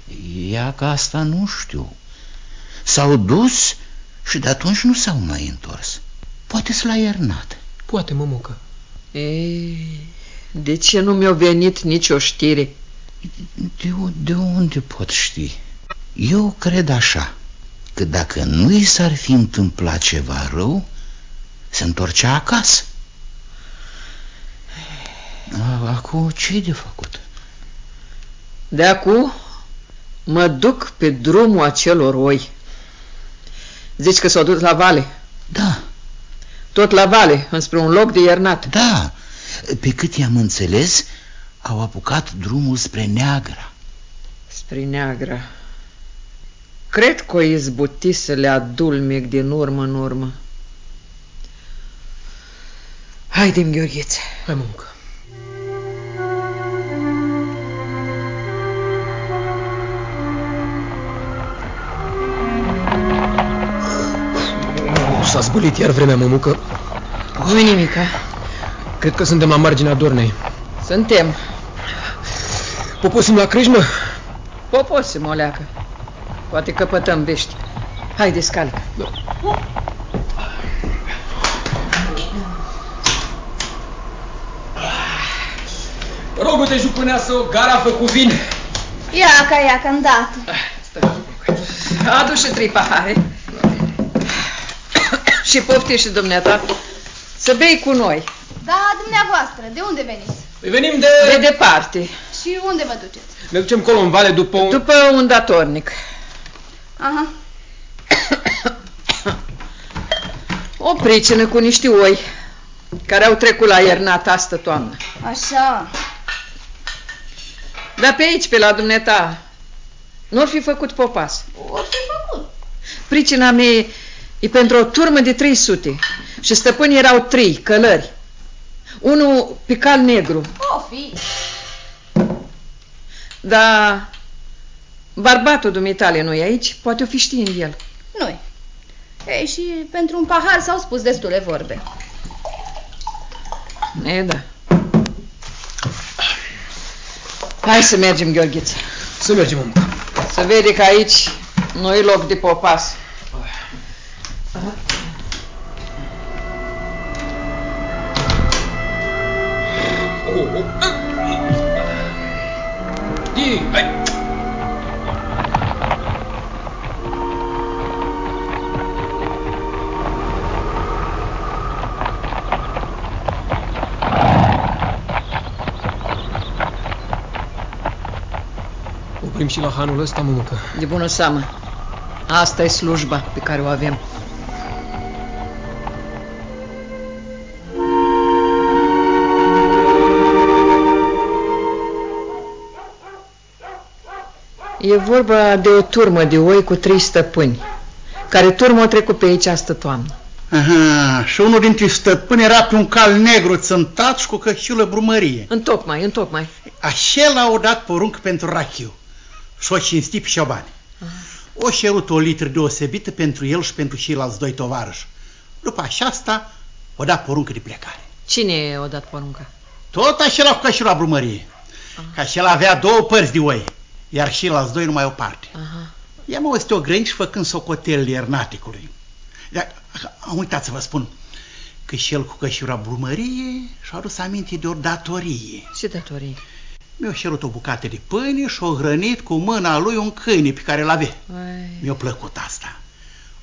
Ia că asta nu știu. S-au dus și de atunci nu s-au mai întors. Poate s la iernat. poate, mămucă. Ei, de ce nu mi-a venit nicio știre? De, de unde pot ști? Eu cred așa, că dacă nu i s-ar fi întâmplat ceva rău, se întorcea acasă. A, Acum ce de făcut? De acum mă duc pe drumul acelor oi. Zici că s-au dus la vale? Da. Tot la vale, înspre un loc de iernat. Da, pe cât i-am înțeles, au apucat drumul spre Neagra. Spre neagra. Cred că o izbuti să le adulmec din urmă în urmă. Haide-mi, Gheorghețe. Hai, mămucă. S-a zbulit iar vremea, mămucă. nu nimica. Cred că suntem la marginea Dornei. Suntem. Poposim la crâșmă? Poposim, o leacă. Poate căpătăm vești. Haide, scalcă. Rogul-te, jupâneasă, o garafă cu vin. Ia ca ia ca îndată. Adu și trei pahare. și pofti și dumneata să bei cu noi. Da, dumneavoastră, de unde veniți? Păi venim de... De departe. Și unde vă duceți? Ne ducem colo în vale după un... După un datornic. Aha. O pricină cu niște oi care au trecut la iernat astă toamnă. Așa. Dar pe aici, pe la dumneata, nu-ar fi făcut popas. O fi făcut. Pricina mea e, e pentru o turmă de 300 și stăpânii erau trei călări. Unul pe cal negru, O fi. dar barbatul dumitale nu e aici, poate o fi știind el. Nu-i. Ei, și pentru un pahar s-au spus destule vorbe. E, da. Hai să mergem, Gheorghiță. Să mergem, mămică. Să vede că aici nu e loc de popas. Oh, oh. Ei, hai. Și la hanul ăsta, mămucă. De bună seamă. Asta e slujba pe care o avem. E vorba de o turmă de oi cu trei stăpâni, care turmă au trecut pe aici astă toamnă. Aha, și unul dintre stăpâni era pe un cal negru țântat și cu cășiulă brumărie. Întocmai, întocmai. Așa au dat porunc pentru rachiu și o cinsti pe șobani. O cerut o litră deosebită pentru el și pentru ceilalți doi tovarăși. După aceasta, o dat poruncă de plecare. Cine o dat porunca? Tot așa cu cășiula brumărie. Că așa avea două părți de oi, iar ceilalți doi numai o parte. Aha. Ea mă este o grânci făcând socotel iernaticului. Dar, am uitat să vă spun că și el cu cășiura brumărie și-a adus aminte de o datorie. Ce datorie? Mi-a cerut o bucată de pâine și o hrănit cu mâna lui un câine pe care l-avea. Mi-a plăcut asta.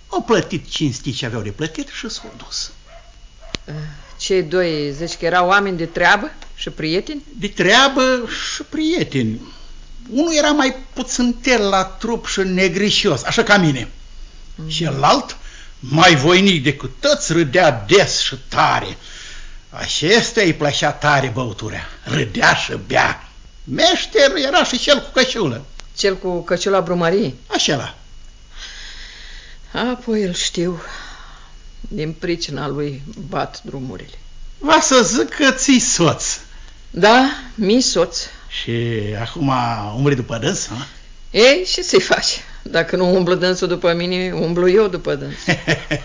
Au plătit cinstit ce aveau de plătit și s-au dus. Cei doi zici că erau oameni de treabă și prieteni? De treabă și prieteni. Unul era mai puțin tel la trup și negrișios, așa ca mine. Mm. Și celălalt, mai voinic decât toți, râdea des și tare. Acestea îi plăcea tare băuturea. Râdea și bea. Meșter era și cel cu căciulă. Cel cu căciula brumării? Așa Apoi îl știu. Din pricina lui bat drumurile. Va să zic că ți soț. Da, mi soț. Și acum umbli după dâns, ha? Ei, și să-i faci? Dacă nu umblă dânsul după mine, umblu eu după dâns.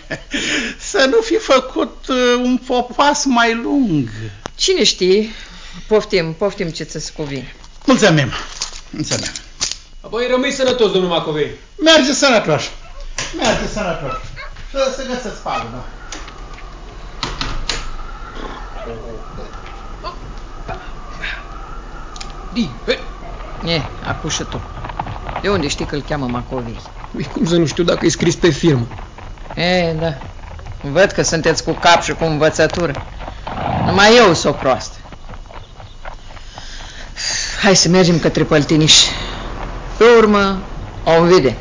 să nu fi făcut uh, un popas mai lung. Cine știe? Poftim, poftim ce ți-ți cuvine. Mulțumim. Mulțumim. Apoi rămâi sănătos, domnul Macovei. Merge sănătos. Merge sănătos. Și să găsesc palul, da. Di, he. E, acum și tu. De unde știi că îl cheamă Macovei? Ui, cum să nu știu dacă e scris pe firmă? E, da. Văd că sunteți cu cap și cu învățătură. Numai eu sunt o proastă. Hai să mergem către Păltiniș. Pe urmă, o vede.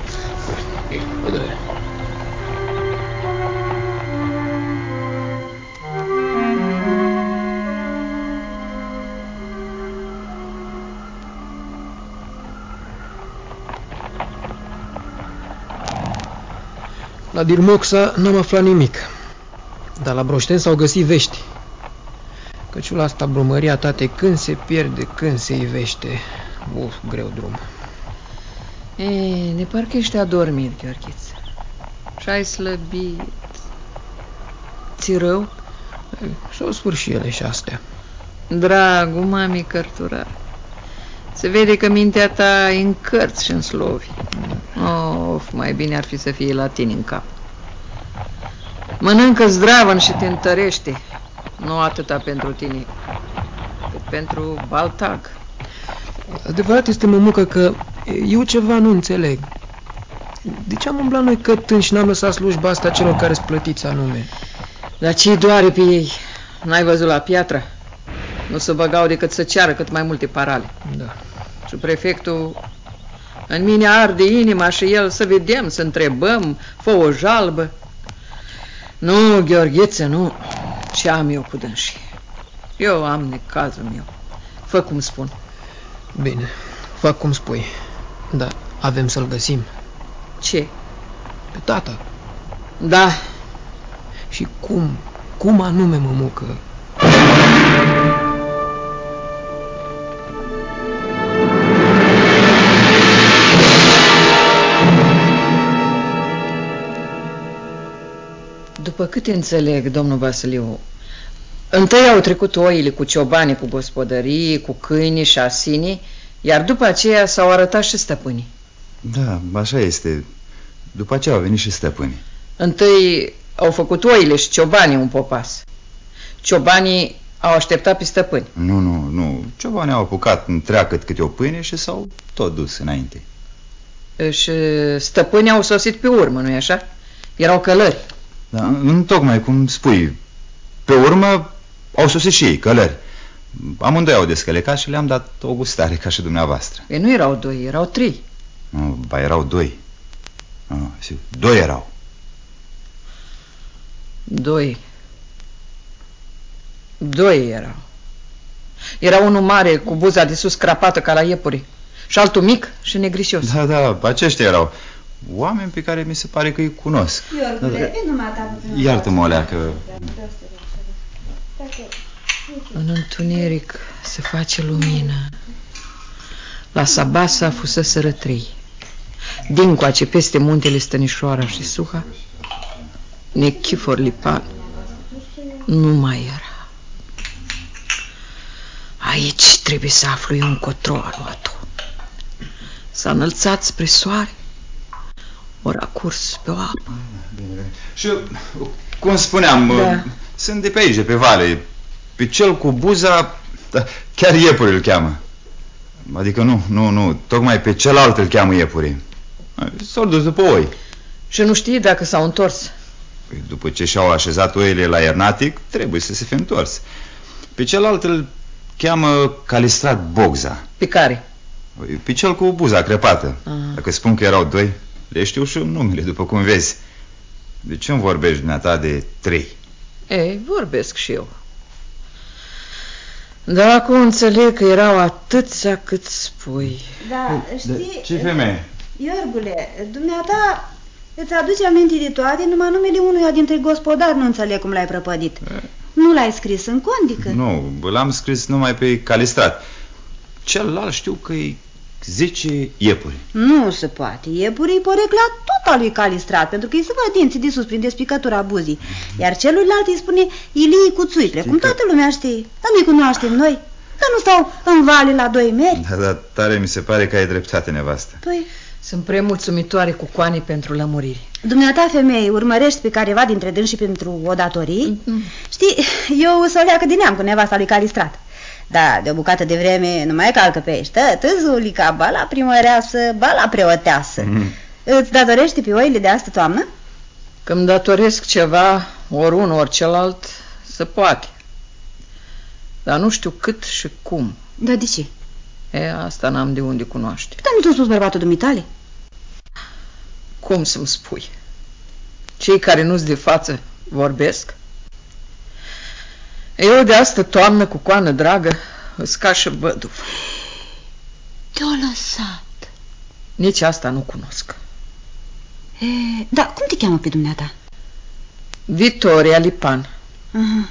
La Dirmoxa n-am aflat nimic. Dar la Broșten s-au găsit vești. Căciula asta, brumăria tate, când se pierde, când se ivește. Uf, greu drum. Ei, de parcă ești adormit, Gheorghiț. Și ai slăbit. Ți rău? S-au sfârșit ele și astea. Dragul mami cărturar. Se vede că mintea ta e în cărți și în slovi. Of, mai bine ar fi să fie la tine în cap. Mănâncă zdravăn și te întărește. Nu atâta pentru tine, cât pentru Baltag. Adevărat este, mămucă, că eu ceva nu înțeleg. De ce am umblat noi cătâni și n-am lăsat slujba asta celor care sunt plătiți anume? Dar ce doare pe ei? N-ai văzut la piatră? Nu se băgau decât să ceară cât mai multe parale. Da. Și prefectul în mine arde inima și el să vedem, să întrebăm, fă o jalbă. Nu, Gheorgheță, nu. Ce am eu cu dânsii? Eu am necazul meu. Fă cum spun. Bine, fac cum spui. Da, avem să-l găsim. Ce? Pe tata. Da. Și cum? Cum anume, mămucă? După câte înțeleg, domnul Vasiliu, întâi au trecut oile cu ciobani, cu gospodării, cu câini și asinii, iar după aceea s-au arătat și stăpânii. Da, așa este. După aceea au venit și stăpânii. Întâi au făcut oile și ciobanii un popas. Ciobanii Au așteptat pe stăpâni. Nu, nu, nu. Ceva ne-au apucat întreagă câte o pâine și s-au tot dus înainte. Și stăpânii au sosit pe urmă, nu-i așa? Erau călări. Da, nu tocmai cum spui. Pe urmă au sosit și ei, călări. Amândoi au descălecat și le-am dat o gustare ca și dumneavoastră. Ei nu erau doi, erau trei. Nu, ba erau doi. Nu, doi erau. Doi. Doi erau. Era unul mare cu buza de sus crapată ca la iepuri și altul mic și negrisios. Da, da, aceștia erau oameni pe care mi se pare că îi cunosc. Iorgule, da, da. Iartă-mă, Olea, că... În întuneric se face lumină. La Sabasa fuseseră trei. Dincoace, peste muntele Stănișoara și Suha, Nechifor Lipan nu mai era. Aici trebuie să aflu eu încotro a luat-o. S-a înălțat spre soare, ori a curs pe o apă. Și, cum spuneam, Da. sunt de pe aici, de pe vale. Pe cel cu buza, da, chiar iepuri îl cheamă. Adică nu, nu, nu, tocmai pe celălalt îl cheamă iepuri. S-au dus după oi. Și nu știi dacă s-au întors. Păi, după ce și-au așezat oile la Iernatic, trebuie să se fi întors. Pe celălalt îl cheamă Calistrat Bogza. Pe care? Pe cel cu buza crăpată. Ah. Dacă spun că erau doi, le știu și numele, după cum vezi. De ce îmi vorbești dumneata de trei? Ei, vorbesc și eu. Da, acum înțeleg că erau atâția cât spui. Da, păi, știi... ce femeie? Iorgule, dumneata îți aduce aminte de toate, numai numele unuia dintre gospodari nu înțeleg cum l-ai prăpădit. E? Nu l-ai scris în condică? Nu, l-am scris numai pe calistrat. Celălalt știu că e 10 iepuri. Nu se poate. Iepurii porecla tot al lui Calistrat, pentru că îi se văd dinții de sus prin despicătura buzii. Mm. Iar celuilalt îi spune Ilie Cuțui, precum că... toată lumea știe. Dar nu-i cunoaștem noi. Dar nu stau în vale la doi meri. Da, da, tare mi se pare că ai dreptate, nevastă. Păi... Sunt prea mulțumitoare cu coanii pentru lămuriri. Dumneata, femeie, urmărești pe careva dintre dâns și pentru o datorie? Mm -mm. Știi, eu sunt o leacă din neam cu nevasta lui Calistrat. Da, de o bucată de vreme nu mai calcă pe aici. Tăzulica, ba la primăreasă, ba la preoteasă. Îți datorești pe oile de astă toamnă? Când datoresc ceva, ori unul, ori celălalt, se poate. Dar nu știu cât și cum. Da, de ce? E, asta n-am de unde cunoaște. Dar nu ți-a spus bărbatul dumitale? Cum să-mi spui? Cei care nu-s de față vorbesc? Eu de asta toamnă cu coană dragă îs ca și văduv. Te-a lăsat. Nici asta nu cunosc. E, da, cum te cheamă pe dumneata? Vitoria Lipan. Aha.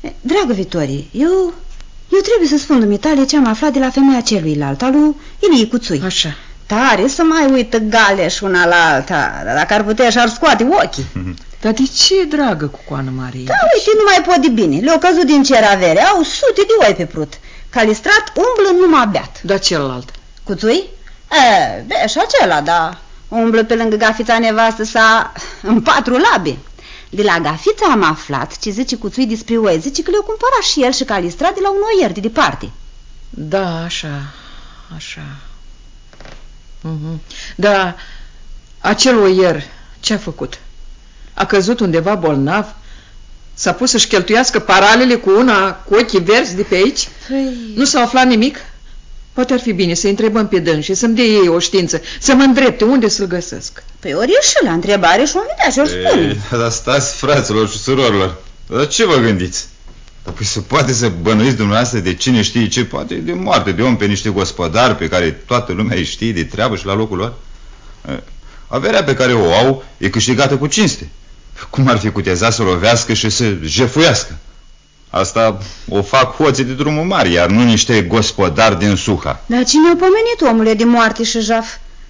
E, dragă Vitorie, eu, eu trebuie să spun dumitale ce am aflat de la femeia celuilalt, al lui Ilie Cuțui. Așa. Tare să mai uită galeș una la alta, dar dacă ar putea și-ar scoate ochii. Dar de ce, dragă, cu coană mare? Da, uite, nu mai pot de bine. Le-au căzut din cer avere, au sute de oi pe prut. Calistrat umblă numai beat. Da celălalt. Cuțui? E, de, și acela, da. Umblă pe lângă gafița nevastă sa în patru labe. De la gafița am aflat ce zice Cuțui despre oi. Zice că le-au cumpărat și el și Calistrat de la un oier de departe. Da, așa, așa. Mhm. Da, acel oier, ce-a făcut? A căzut undeva bolnav? S-a pus să-și cheltuiască paralele cu una cu ochii verzi de pe aici? Păi... Nu s-a aflat nimic? Poate ar fi bine să întrebăm pe dânsi, să-mi dea ei o știință, să mă îndrepte unde să-l găsesc. Păi ori e și la întrebare și o vedea și o spune. Ei, dar stați, fraților și surorilor. Dar ce vă gândiți? Dar păi se poate să bănuiți dumneavoastră de cine știe ce, poate de moarte de om pe niște gospodari pe care toată lumea îi știe de treabă și la locul lor? E, Averea pe care o au e câștigată cu cinste. Cum ar fi cuteza să lovească și să jefuiască? Asta o fac hoții de drumul mare, iar nu niște gospodari din Suha. Dar cine a pomenit omule de moarte și jaf?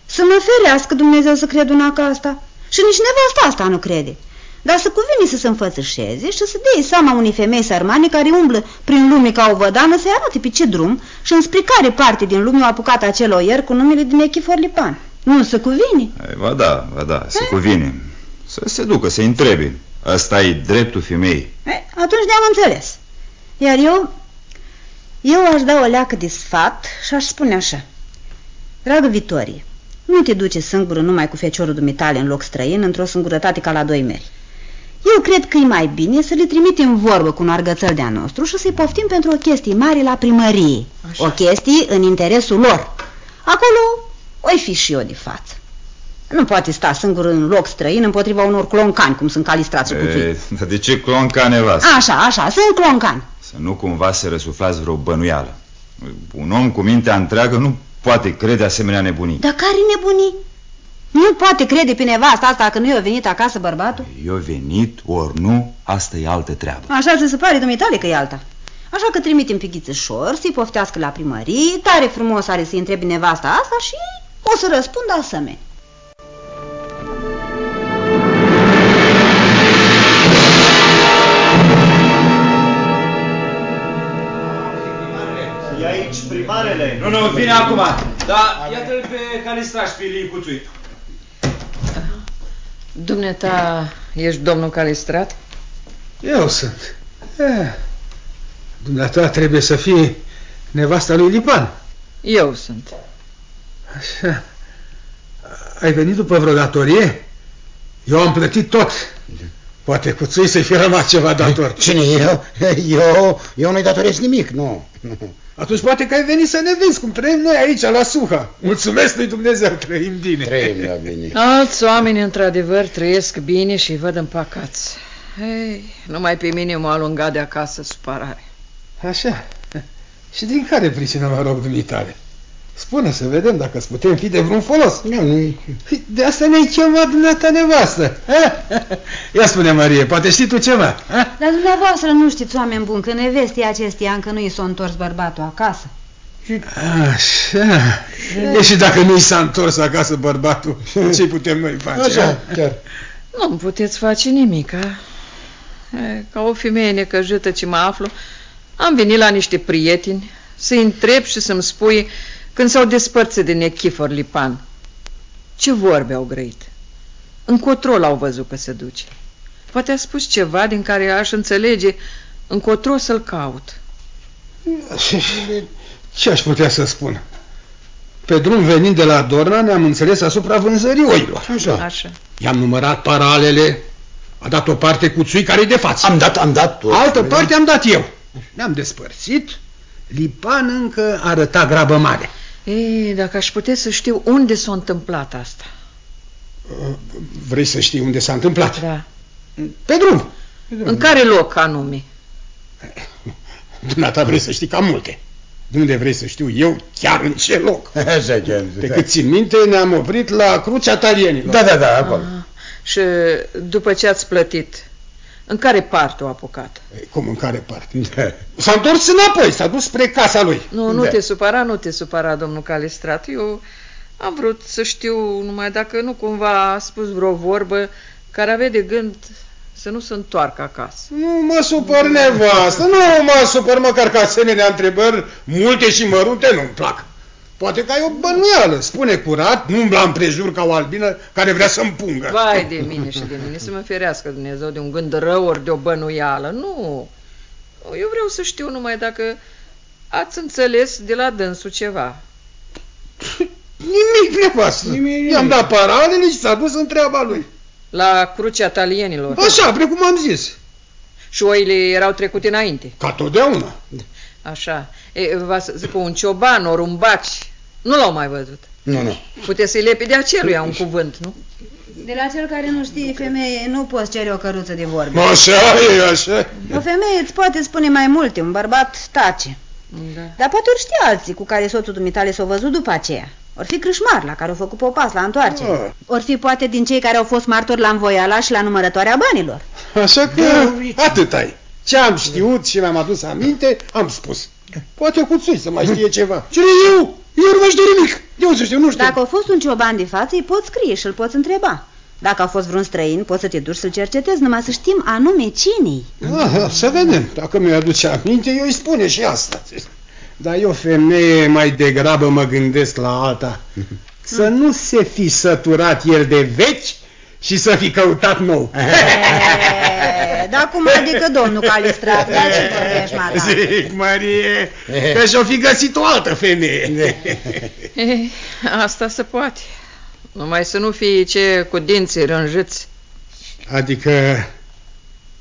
Să mă ferească Dumnezeu să cred una ca asta. Și nici nevasta asta nu crede. Dar să cuvine să se înfățișeze și să dea seama unei femei sărmane care umblă prin lume ca o vădană să-i arate pe ce drum și înspre care parte din lume a apucat acel oier cu numele de Nechifor Lipan. Nu se cuvine? Ei, Va da, va da, se cuvine. Să se ducă, să-i întrebe. Ăsta e dreptul femeii. E, atunci ne-am înțeles. Iar eu, eu aș da o leacă de sfat și aș spune așa. Dragă Vitorie, nu te duce singură numai cu feciorul dumitale în loc străin, într-o singurătate ca la doi meri. Eu cred că e mai bine să le trimitem vorbă cu un argățăl de-a nostru și să-i poftim pentru o chestie mare la primărie. Așa. O chestie în interesul lor. Acolo oi fi și eu de față. Nu poate sta singur în loc străin împotriva unor cloncani, cum sunt calistrați cu E, dar de ce cloncane vas? Așa, așa, sunt cloncani. Să nu cumva să răsuflați vreo bănuială. Un om cu mintea întreagă nu poate crede asemenea nebunii. Dar care nebunii? Nu poate crede pe nevasta asta că nu i-a venit acasă bărbatul? Eu venit, ori nu, asta e altă treabă. Așa ți se pare dumitale că e alta. Așa că trimitem pe ghițășor să-i poftească la primărie, tare frumos are să-i întrebi nevasta asta și o să răspundă asemenea. E aici primarele. Nu, nu, vine acum. Da, iată-l pe Calistraș, pe Ilii Cuțuit. Dumneata ești domnul Calistrat? Eu sunt. Eh, dumneata trebuie să fie nevasta lui Lipan. Eu sunt. Așa. Ai venit după vreo datorie? Eu am plătit tot. Poate cu țui să-i fi rămas ceva dator. Cine eu? Eu, eu nu-i datoresc nimic, nu. Atunci poate că ai venit să ne vezi cum trăim noi aici, la Suha. Mulțumesc lui Dumnezeu, trăim bine. Trăim la bine. Alți oameni, într-adevăr, trăiesc bine și îi văd împăcați. Hei, numai pe mine m-a alungat de acasă supărare. Așa. Și din care pricină mă rog dumitare? Spune să vedem dacă îți putem fi de vreun folos. Nu, nu. De asta ne-ai chemat dumneata nevastă. ha? Ia spune, Marie, poate știi tu ceva? ha? Dar dumneavoastră nu știți, oameni buni, că nevestii acesteia încă nu i s-a întors bărbatul acasă. Așa. E și dacă nu i s-a întors acasă bărbatul, ce putem noi face? Așa, ha? chiar. Nu puteți face nimic, a? E, Ca o femeie necăjită ce mă aflu, am venit la niște prieteni să-i întreb și să-mi spui când s-au despărțit de Nechifor Lipan. Ce vorbe au grăit? Încotro l-au văzut că se duce. Poate a spus ceva din care aș înțelege încotro să-l caut. Ce aș putea să spun? Pe drum venind de la Dorna ne-am înțeles asupra vânzării oilor. Așa. Așa. I-am numărat paralele, a dat o parte cu țui care de față. Am dat, am dat tot. Altă parte am dat eu. Ne-am despărțit. Lipan încă arăta grabă mare. Ei, dacă aș putea să știu unde s-a întâmplat asta. Vrei să știi unde s-a întâmplat? Da. Pe drum. În care loc anume? Dumneata vrei să știi cam multe. De unde vrei să știu eu chiar în ce loc? Așa chiar. Pe cât țin minte, ne-am oprit la Crucea Talienilor. Da, da, da, acolo. Ah, și după ce ați plătit, în care parte o apucat? Ei, Cum în care parte? S-a întors înapoi, s-a dus spre casa lui. Nu, nu Da. te supăra, nu te supăra, domnul Calistrat. Eu am vrut să știu numai dacă nu cumva a spus vreo vorbă care avea de gând să nu se întoarcă acasă. Nu mă supăr nevastă, nu mă supăr măcar că asemenea întrebări multe și mărunte nu-mi plac. Poate că ai o bănuială, spune curat, nu umbla împrejur ca o albină care vrea să-mi pungă. Vai de mine și de mine, să mă ferească Dumnezeu de un gând rău ori de o bănuială. Nu, eu vreau să știu numai dacă ați înțeles de la dânsul ceva. Nimic, nevastă. I-am dat paralele și s-a dus în treaba lui. La crucea talienilor. Așa, precum am zis. Și oile erau trecute înainte. Ca totdeauna. Așa. E, va să zic, un cioban, ori un baci, nu l-au mai văzut. Nu, nu. Puteți să-i lepi de aceluia un cuvânt, nu? De la cel care nu știe femeie, nu poți cere o căruță de vorbe. Așa e, așa. O femeie îți poate spune mai multe, un bărbat tace. Da. Dar poate ori știe alții cu care soțul dumitale s-a văzut după aceea. Or fi crâșmar la care au făcut popas la întoarcere. Ah. Or fi poate din cei care au fost martori la învoiala și la numărătoarea banilor. Așa că atât ai. Ce am știut și mi-am adus aminte, am spus. Poate cu țui să mai știe ceva. Cine eu? Eu nu mai știu nimic. Eu să știu, nu știu. Dacă a fost un cioban de față, îi poți scrie și îl poți întreba. Dacă a fost vreun străin, poți să te duci să-l cercetezi, numai să știm anume cine-i. Aha, să vedem. Dacă mi aduce aminte, eu îi spune și asta. Dar eu, femeie, mai degrabă mă gândesc la alta. Să nu se fi săturat el de veci și să fi căutat nou. E, dar cum adică, domnul Calistrat? Dar ce vorbești, mata? Zic, Marie, că și-o fi găsit o altă femeie. Eh, asta se poate. Numai să nu fie ce cu dinții rânjiți. Adică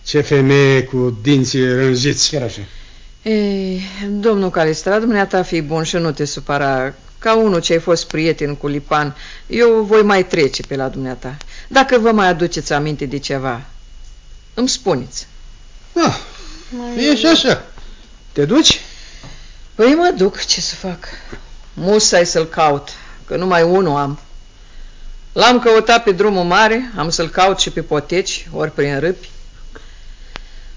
ce femeie cu dinții rânjiți. Chiar așa. Ei, domnul Calistrat, dumneata fi bun și nu te supăra. Ca unul ce ai fost prieten cu Lipan, eu voi mai trece pe la dumneata. Dacă vă mai aduceți aminte de ceva, îmi spuneți. Da, e și așa. Te duci? Păi mă duc, ce să fac? Musai să-l caut, că numai unul am. L-am căutat pe drumul mare, am să-l caut și pe poteci, ori prin râpi.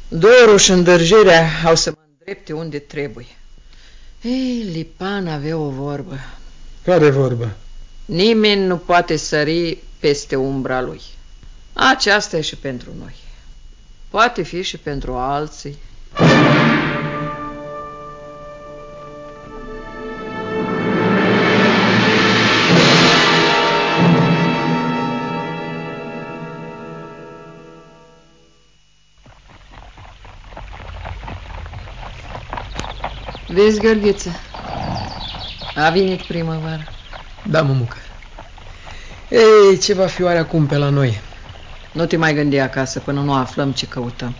Dorul și îndârjirea au să mă îndrepte unde trebuie. Ei, Lipan avea o vorbă. Care vorbă? Nimeni nu poate sări peste umbra lui. Aceasta e și pentru noi. Poate fi și pentru alții. Vezi, Gheorghiță, a venit primăvara. Da, mămucă. Ei, ce va fi oare acum pe la noi? Nu te mai gândi acasă până nu aflăm ce căutăm.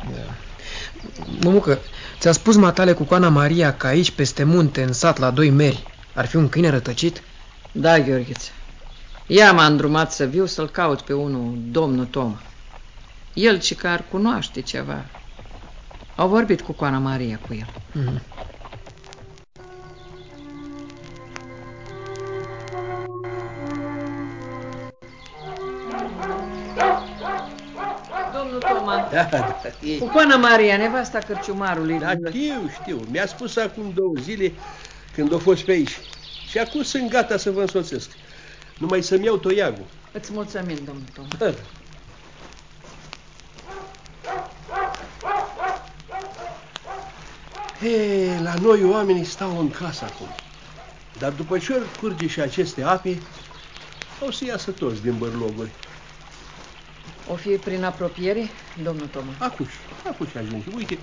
Da. Mămucă, ți-a spus matale cu Coana Maria că aici, peste munte, în sat, la doi meri, ar fi un câine rătăcit? Da, Gheorghiță. Ea m-a îndrumat să viu să-l caut pe unul, domnul Toma. El ce că ar cunoaște ceva. Au vorbit cu Coana Maria cu el. Mm. Domnul Toma, Da, da, e. cu Coana Maria, nevasta cărciumarului. Da, știu, știu. Mi-a spus acum două zile când a fost pe aici. Și acum sunt gata să vă însoțesc. Numai să-mi iau toiagul. Îți mulțumim, domnul Toma. Da. He, la noi oamenii stau în casă acum. Dar după ce ori curge și aceste ape, o să iasă toți din bărloguri. O fi prin apropiere, domnul Toma? Acuși, acuși ajunge. Uite,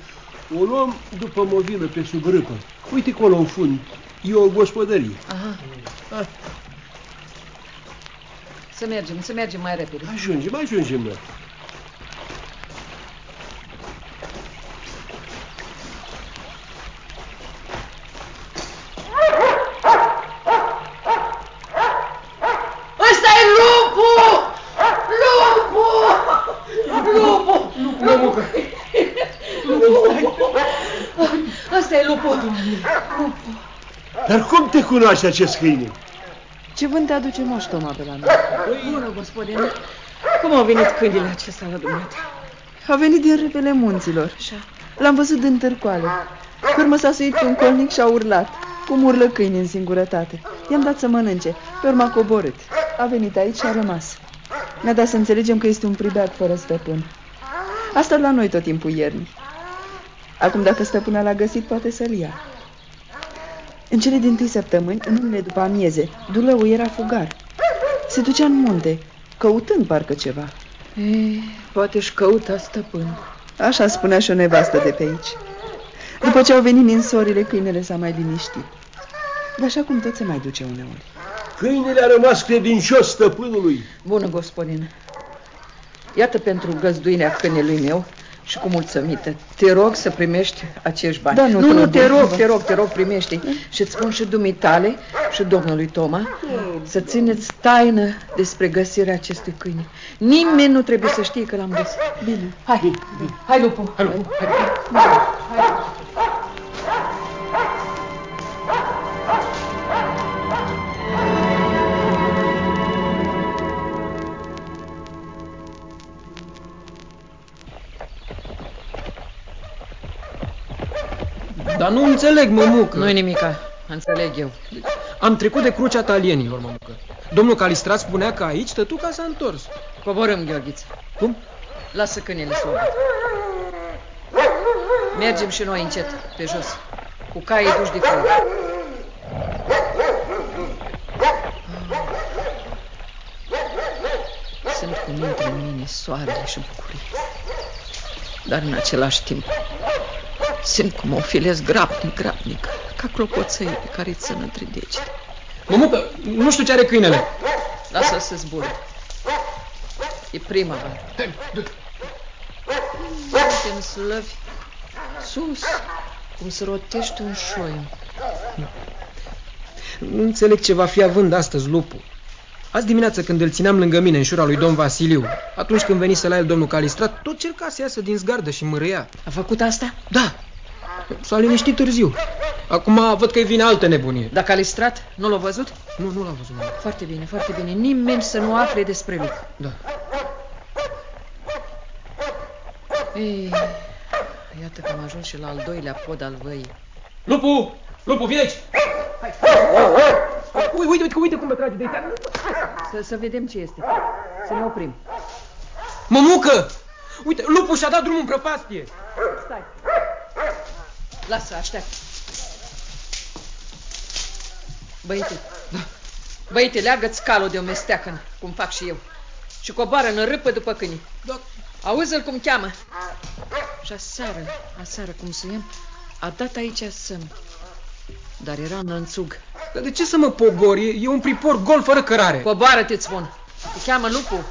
o luăm după movilă pe sub râpă. Uite acolo în fund, e o gospodărie. Aha. Ah, Să mergem, să mergem mai repede. ajungem, ajungem, mă. Ăsta e lupul! Lupul! Lupul! Mămucă! Ăsta e lupul! Dar cum te cunoaște acest câine? Ce vânt te aduce moș Toma pe la noi? Bună, gospodine. Cum au venit câinile acesta la dumneata? A venit din râpele munților. L-am văzut în târcoale. Pe urmă s-a suit pe un colnic și a urlat, cum urlă câini în singurătate. I-am dat să mănânce, pe urmă a coborât. A venit aici și a rămas. Ne-a dat să înțelegem că este un pribeag fără stăpân. A stat la noi tot timpul iernii. Acum, dacă stăpâna l-a găsit, poate să-l ia. În cele din tâi săptămâni, în unele după amieze, dulăul era fugar. Se ducea în munte, căutând parcă ceva. Ei, poate își căuta stăpân. Așa spunea și o nevastă de pe aici. După ce au venit ninsorile, câinele s-a mai liniștit. Dar așa cum tot se mai duce uneori. Câinele a rămas credincios stăpânului. Bună, gospodină. Iată pentru găzduirea câinelui meu și cu mulțumită. Te rog să primești acești bani. Da, nu, nu, nu, te te rog. rog, te rog, te rog, primește Și îți spun și dumitale și domnului Toma să țineți taină despre găsirea acestui câine. Nimeni nu trebuie să știe că l-am găsit. Bine. Hai, hai, lupu. Hai, lupu. Dar nu înțeleg, mămucă. Nu-i nimica, înțeleg eu. Am trecut de crucea talienilor, mămucă. Domnul Calistrat spunea că aici tătuca s-a întors. Coborâm, Gheorghiță. Cum? Lasă câinele să o vadă. Mergem și noi încet, pe jos, cu caii duși de foc. Sunt când intră în mine soarele și bucurie. Dar în același timp simt cum o filez grabnic, grabnic, ca clopoței pe care îți țin între degete. Mămucă, nu știu ce are câinele. Lasă-l să zbure. E primăvară. Suntem slăvi. Sus, cum se rotește un șoim. Nu înțeleg ce va fi având astăzi lupul. Azi dimineață când îl țineam lângă mine în șura lui domn Vasiliu, atunci când venise la el domnul Calistrat, tot cerca să iasă din zgardă și mărâia. A făcut asta? Da. S-a liniștit târziu. Acum văd că-i vine altă nebunie. Dar Calistrat nu l-a văzut? Nu, nu l-a văzut. Nu. Foarte bine, foarte bine. Nimeni să nu afle despre lucru. Da. Ei, iată că am ajuns și la al doilea pod al văii. Lupu! Lupu, vine aici! Hai! Uite, uite, uite cum mă trage de aici. Să, să vedem ce este. Să ne oprim. Mămucă! Uite, lupul și-a dat drumul în prăpastie. Stai. Lasă, aștept. Băiete, da. băiete, leagă-ți calul de o mesteacăn, cum fac și eu. Și coboară în râpă după câini. Da. Auzi-l cum cheamă. Și aseară, aseară, cum să iem, a dat aici semn. Dar era în lănțug. Dar de ce să mă pogor? E, e un pripor gol fără cărare. Coboară-te, spun. Te cheamă lupul.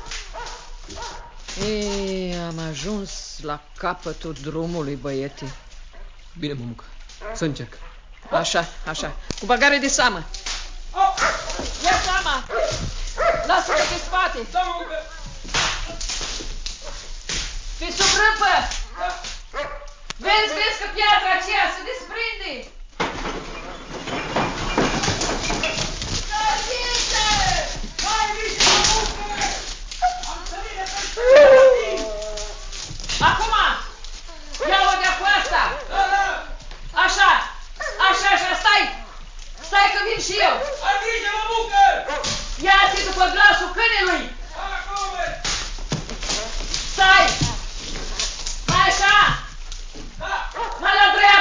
Ei, am ajuns la capătul drumului, băiete. Bine, mămucă. Să încerc. Așa, așa. Cu bagare de seamă. Ia seama! Lasă-mă pe spate! Da, mămucă! Pe sub râpă! Vezi, vezi că piatra aceea se desprinde! Acum! Ia-o de cu asta! Așa! Așa, așa, stai! Stai că vin și eu! Ai grijă, mămucă! Ia-te după glasul câinelui! Stai! Mai așa! Mai la dreapta, la dreapta!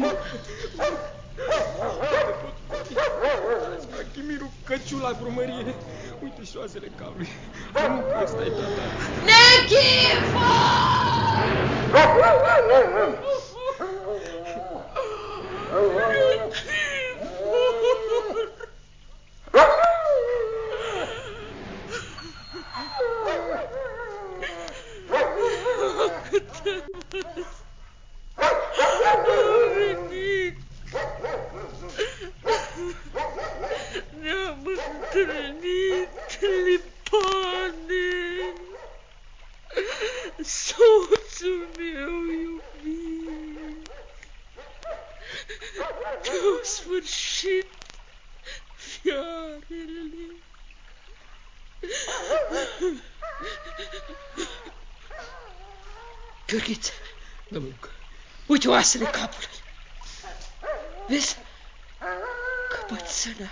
Mămucă! La chimirul căciula brumărie. Uite șoasele calului. Mămucă, ăsta e tata. Nechifă! Ne-am întâlnit, Lipane, soțul meu iubit. Te-au sfârșit fiarele. Gheorghiță, Domnul, uite oasele capului. Vezi? Căpățâna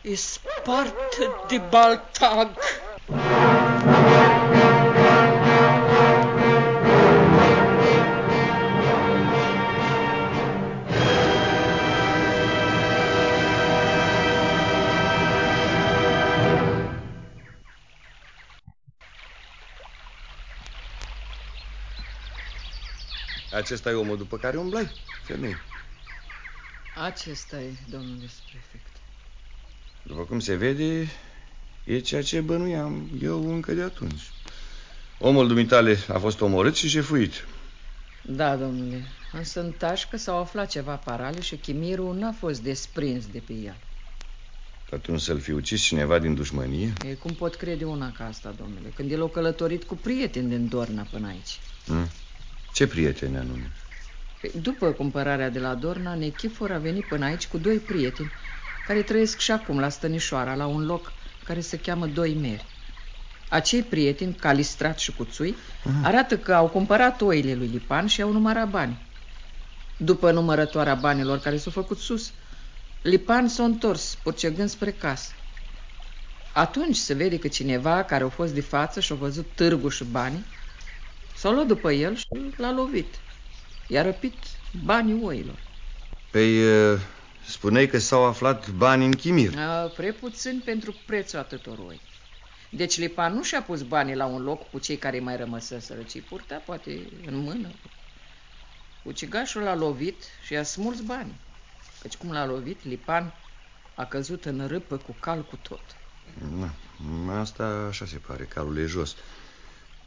e spartă de baltag. Acesta e omul după care umblai, femeie. Acesta e, domnule prefect. După cum se vede, e ceea ce bănuiam eu încă de atunci. Omul dumitale a fost omorât și șefuit. Da, domnule, însă în tașcă s-au aflat ceva parale și chimirul n-a fost desprins de pe ea. Atunci să-l fi ucis cineva din dușmănie? E, cum pot crede una ca asta, domnule, când el a călătorit cu prieteni din Dorna până aici? Hmm? Ce prieteni anume? Păi, După cumpărarea de la Dorna, Nechifor a venit până aici cu doi prieteni care trăiesc și acum la Stănișoara, la un loc care se cheamă Doi Meri. Acei prieteni, Calistrat și Cuțui, arată că au cumpărat oile lui Lipan și au numărat bani. După numărătoarea banilor care s-au făcut sus, Lipan s-a întors, purcegând spre casă. Atunci se vede că cineva care a fost de față și a văzut târgul și banii, s-a luat după el și l-a lovit. I-a răpit banii oilor. Păi, spuneai că s-au aflat bani în chimir. A, prea puțin pentru prețul atâtor oi. Deci Lipan nu și-a pus banii la un loc cu cei care mai rămăseseră, ci purta poate în mână. Ucigașul l-a lovit și i-a smuls banii. Căci cum l-a lovit, Lipan a căzut în râpă cu cal cu tot. Na, asta așa se pare, calul e jos.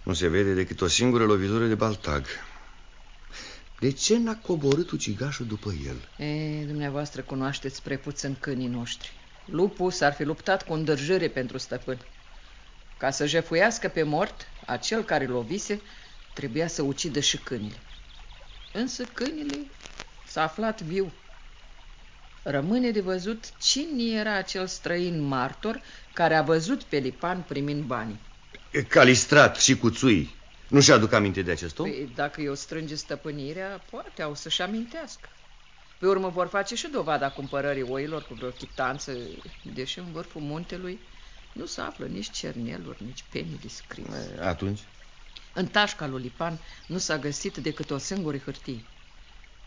Nu se vede decât o singură lovitură de baltag. De ce n-a coborât ucigașul după el? E, dumneavoastră cunoașteți prea puțin câinii noștri. Lupul s-ar fi luptat cu îndârjire pentru stăpân. Ca să jefuiască pe mort, acel care lovise trebuia să ucidă și câinile. Însă câinile s-a aflat viu. Rămâne de văzut cine era acel străin martor care a văzut pe Lipan primind banii. Calistrat și cuțui. Nu și aduc aminte de acest om? Păi, dacă eu strânge stăpânirea, poate au să-și amintească. Pe urmă vor face și dovada cumpărării oilor cu vreo chitanță, deși în vârful muntelui nu se află nici cerneluri, nici penii de scris. Atunci? În tașca lui Lipan nu s-a găsit decât o singură hârtie.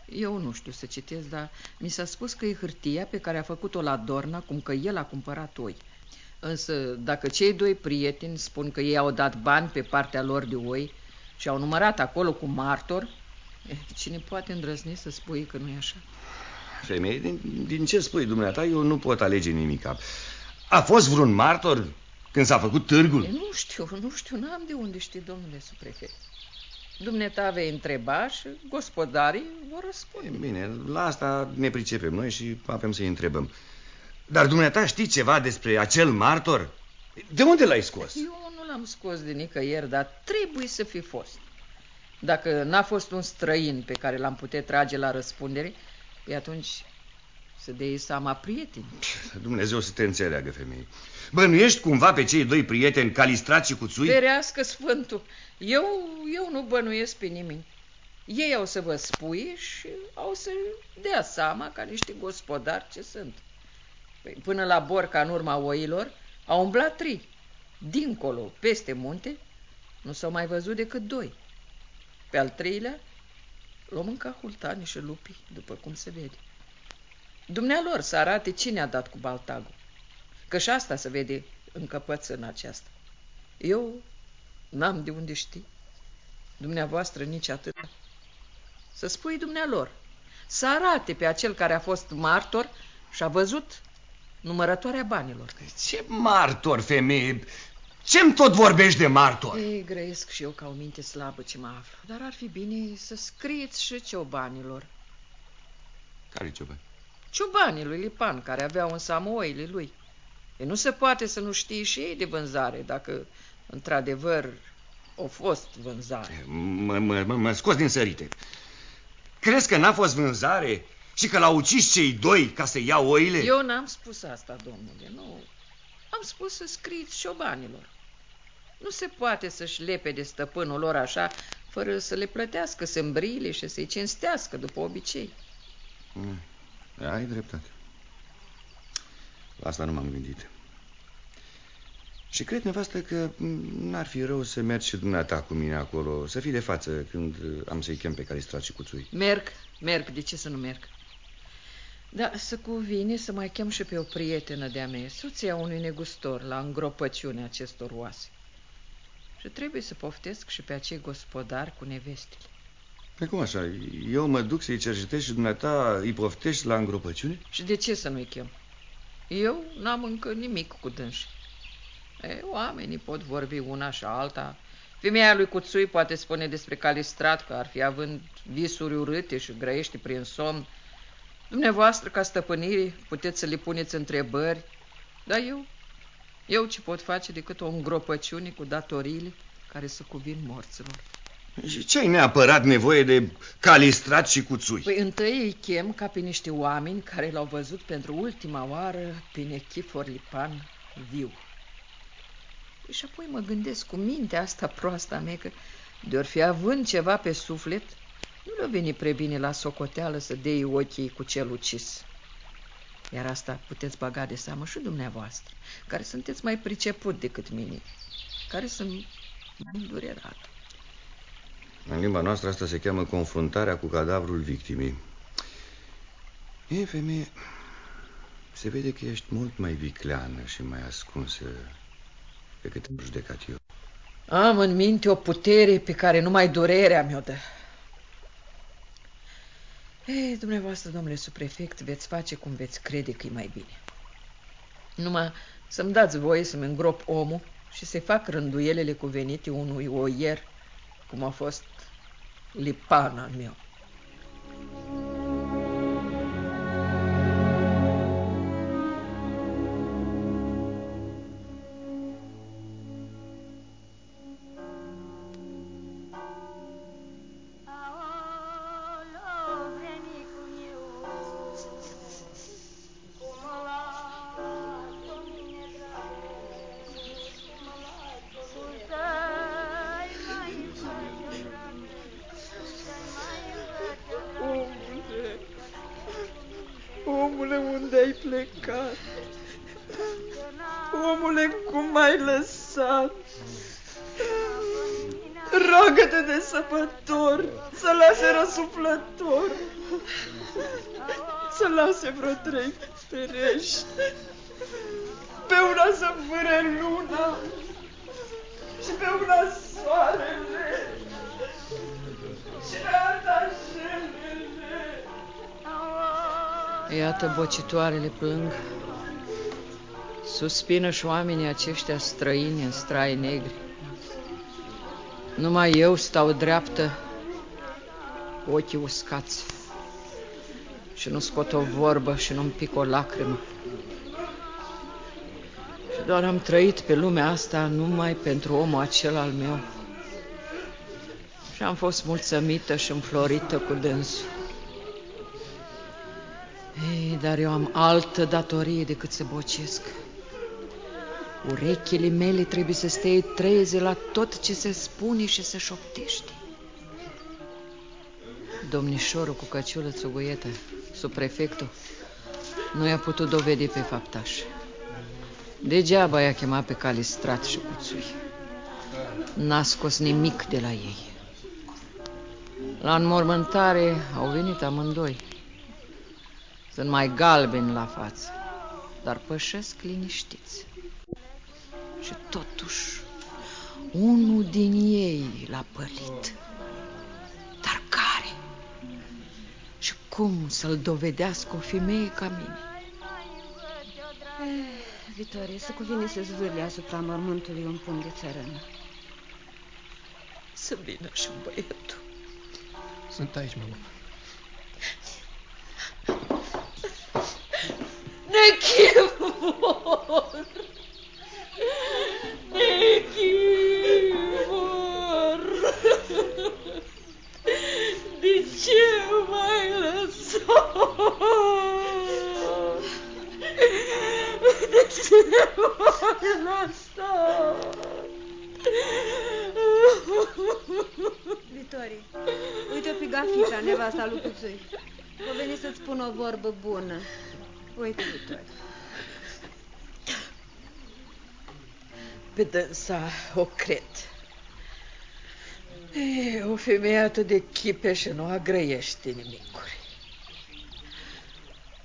Eu nu știu să citesc, dar mi s-a spus că e hârtia pe care a făcut-o la Dorna, cum că el a cumpărat oi. Însă, dacă cei doi prieteni spun că ei au dat bani pe partea lor de oi și au numărat acolo cu martor, eh, cine poate îndrăzni să spui că nu e așa? Femeie, din, din ce spui dumneata, eu nu pot alege nimic. A fost vreun martor când s-a făcut târgul? E, nu știu, nu știu, n-am de unde știi, domnule suprefect. Dumneata vei întreba și gospodarii vor răspunde. E, bine, la asta ne pricepem noi și avem să-i întrebăm. Dar dumneata știi ceva despre acel martor? De unde l-ai scos? Eu nu l-am scos de nicăieri, dar trebuie să fi fost. Dacă n-a fost un străin pe care l-am putea trage la răspundere, e atunci să dei seama prieteni. Dumnezeu să te înțeleagă, femeie. Bănuiești cumva pe cei doi prieteni, Calistrat și Cuțui? Ferească Sfântul. Eu, eu nu bănuiesc pe nimeni. Ei au să vă spui și au să dea seama ca niște gospodari ce sunt. Păi, până la borca în urma oilor au umblat trei. Dincolo, peste munte, nu s-au mai văzut decât doi. Pe al treilea, l-au mâncat hultanii și lupii, după cum se vede. Dumnealor să arate cine a dat cu baltagul. Că și asta se vede în căpățâna aceasta. Eu n-am de unde ști. Dumneavoastră nici atât. Să spui dumnealor, să arate pe acel care a fost martor și a văzut numărătoarea banilor. Ce martor, femeie? Ce-mi tot vorbești de martor? Ei, grăiesc și eu ca o minte slabă ce mă aflu, dar ar fi bine să scrieți și ciobanilor. Care ciobani? Ciobanii lui Lipan, care aveau în seamă oile lui. E nu se poate să nu știi și ei de vânzare, dacă într-adevăr o fost vânzare. Mă, mă, mă, mă scos din sărite. Crezi că n-a fost vânzare și că l-au ucis cei doi ca să iau oile? Eu n-am spus asta, domnule, nu. Am spus să scrieți șobanilor. Nu se poate să-și lepe de stăpânul lor așa, fără să le plătească sâmbriile și să-i cinstească după obicei. Mm. Ai dreptate. La asta nu m-am gândit. Și cred, nevastă, că n-ar fi rău să mergi și dumneata cu mine acolo, să fii de față când am să-i chem pe Calistrat și Cuțui. Merg, merg, de ce să nu merg? Da, să cuvine să mai chem și pe o prietenă de-a mea, soția unui negustor, la îngropăciune acestor oase. Și trebuie să poftesc și pe acei gospodari cu nevestile. Pe cum așa? Eu mă duc să-i cercetez și dumneata îi poftești la îngropăciune? Și de ce să nu-i chem? Eu n-am încă nimic cu dânsi. E, oamenii pot vorbi una și alta. Femeia lui Cuțui poate spune despre Calistrat că ar fi având visuri urâte și grăiește prin somn. Dumneavoastră, ca stăpânire, puteți să le puneți întrebări, dar eu, eu ce pot face decât o îngropăciune cu datoriile care să cuvin morților. Și ce ai neapărat nevoie de calistrat și cuțuși? Păi întâi îi chem ca pe niște oameni care l-au văzut pentru ultima oară pe Nechifor Lipan viu. Și apoi mă gândesc cu mintea asta proasta mea că de-or fi având ceva pe suflet, Nu le veni prea bine la socoteală să dei ochii cu cel ucis. Iar asta puteți băga de seamă și dumneavoastră, care sunteți mai priceput decât mine, care sunt mai îndurerat. În limba noastră asta se cheamă confruntarea cu cadavrul victimii. E, femeie, se vede că ești mult mai vicleană și mai ascunsă decât am judecat eu. Am în minte o putere pe care numai durerea mi-o dă. Ei, dumneavoastră, domnule suprefect, veți face cum veți crede că e mai bine. Numai să-mi dați voie să-mi îngrop omul și să-i fac rânduielele cuvenite unui oier, cum a fost lipan al meu. Omule, bocitoarele plâng. Suspină și oamenii aceștia străini în strai negri. Numai eu stau dreaptă, cu ochii uscați. Și nu scot o vorbă și nu-mi pic o lacrimă. Și doar am trăit pe lumea asta numai pentru omul acela al meu. Și am fost mulțumită și înflorită cu dânsul. Ei, dar eu am altă datorie decât să bocesc. Urechile mele trebuie să stea treze la tot ce se spune și se șoptește. Domnișorul cu căciulă țuguietă, subprefectul, nu i-a putut dovedi pe faptaș. Degeaba i-a chemat pe calistrat și cuțui. N-a scos nimic de la ei. La înmormântare au venit amândoi. Sunt mai galbeni la față, dar pășesc liniștiți. Și totuși, unul din ei l-a pălit. Dar care? Și cum să-l dovedească o femeie ca mine? Eh, Vitorie, să cuvine să zvârle asupra mormântului un pumn de țărână. Să vină și băietul. Sunt aici, mama. Nechivor! Nechivor! De ce m-ai lăsat? De ce m-ai lăsat? Vitorie, uite-o pe Gafița, nevasta lui Cuțui. Vă veni să-ți spun o vorbă bună. Uite, Vitorie. Pe dânsa o cred. E, o femeie atât de chipe și nu agrăiește nimicuri.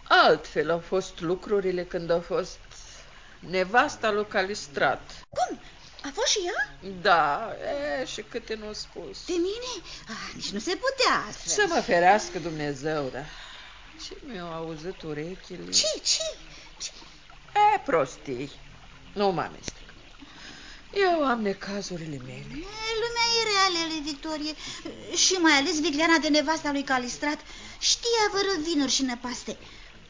Altfel au fost lucrurile când a fost nevasta lui Calistrat. Cum? A fost și ea? Da, e, și câte nu spus. De mine? Ah, nici nu se putea astfel. Să mă ferească Dumnezeu, da. Ce mi-au auzit urechile? Ce, ce? ce? E, prostii. Nu mă amestec. Eu am necazurile mele. E, lumea e reală, lui Victorie. Și mai ales vicleana de nevasta lui Calistrat știa fără vinuri și năpaste.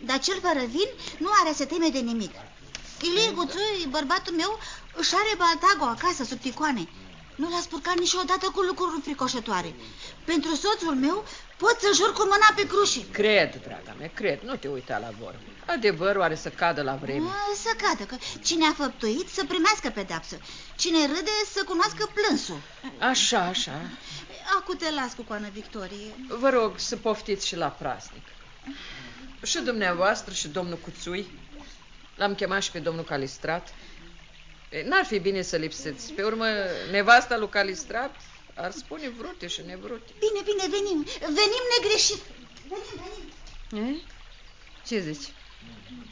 Dar cel fără vin nu are să teme de nimic. Ilie Guțui, bărbatul meu, își are baltago acasă sub ticoane. Nu l-a spurcat niciodată cu lucruri fricoșătoare. Pentru soțul meu pot să jur cu mâna pe crușii. Cred, draga mea, cred. Nu te uita la vorbe. Adevărul are să cadă la vreme. A, Să cadă, că cine a făptuit să primească pedapsă. Cine râde să cunoască plânsul. Așa, așa. Acu te las cu coană Victorie. Vă rog să poftiți și la praznic. Și dumneavoastră și domnul Cuțui. L-am chemat și pe domnul Calistrat. E, N-ar fi bine să lipseți. Pe urmă, nevasta lui Calistrat ar spune vrute și nevrute. Bine, bine, venim. Venim negreșit. Venim, venim. E? Ce zici?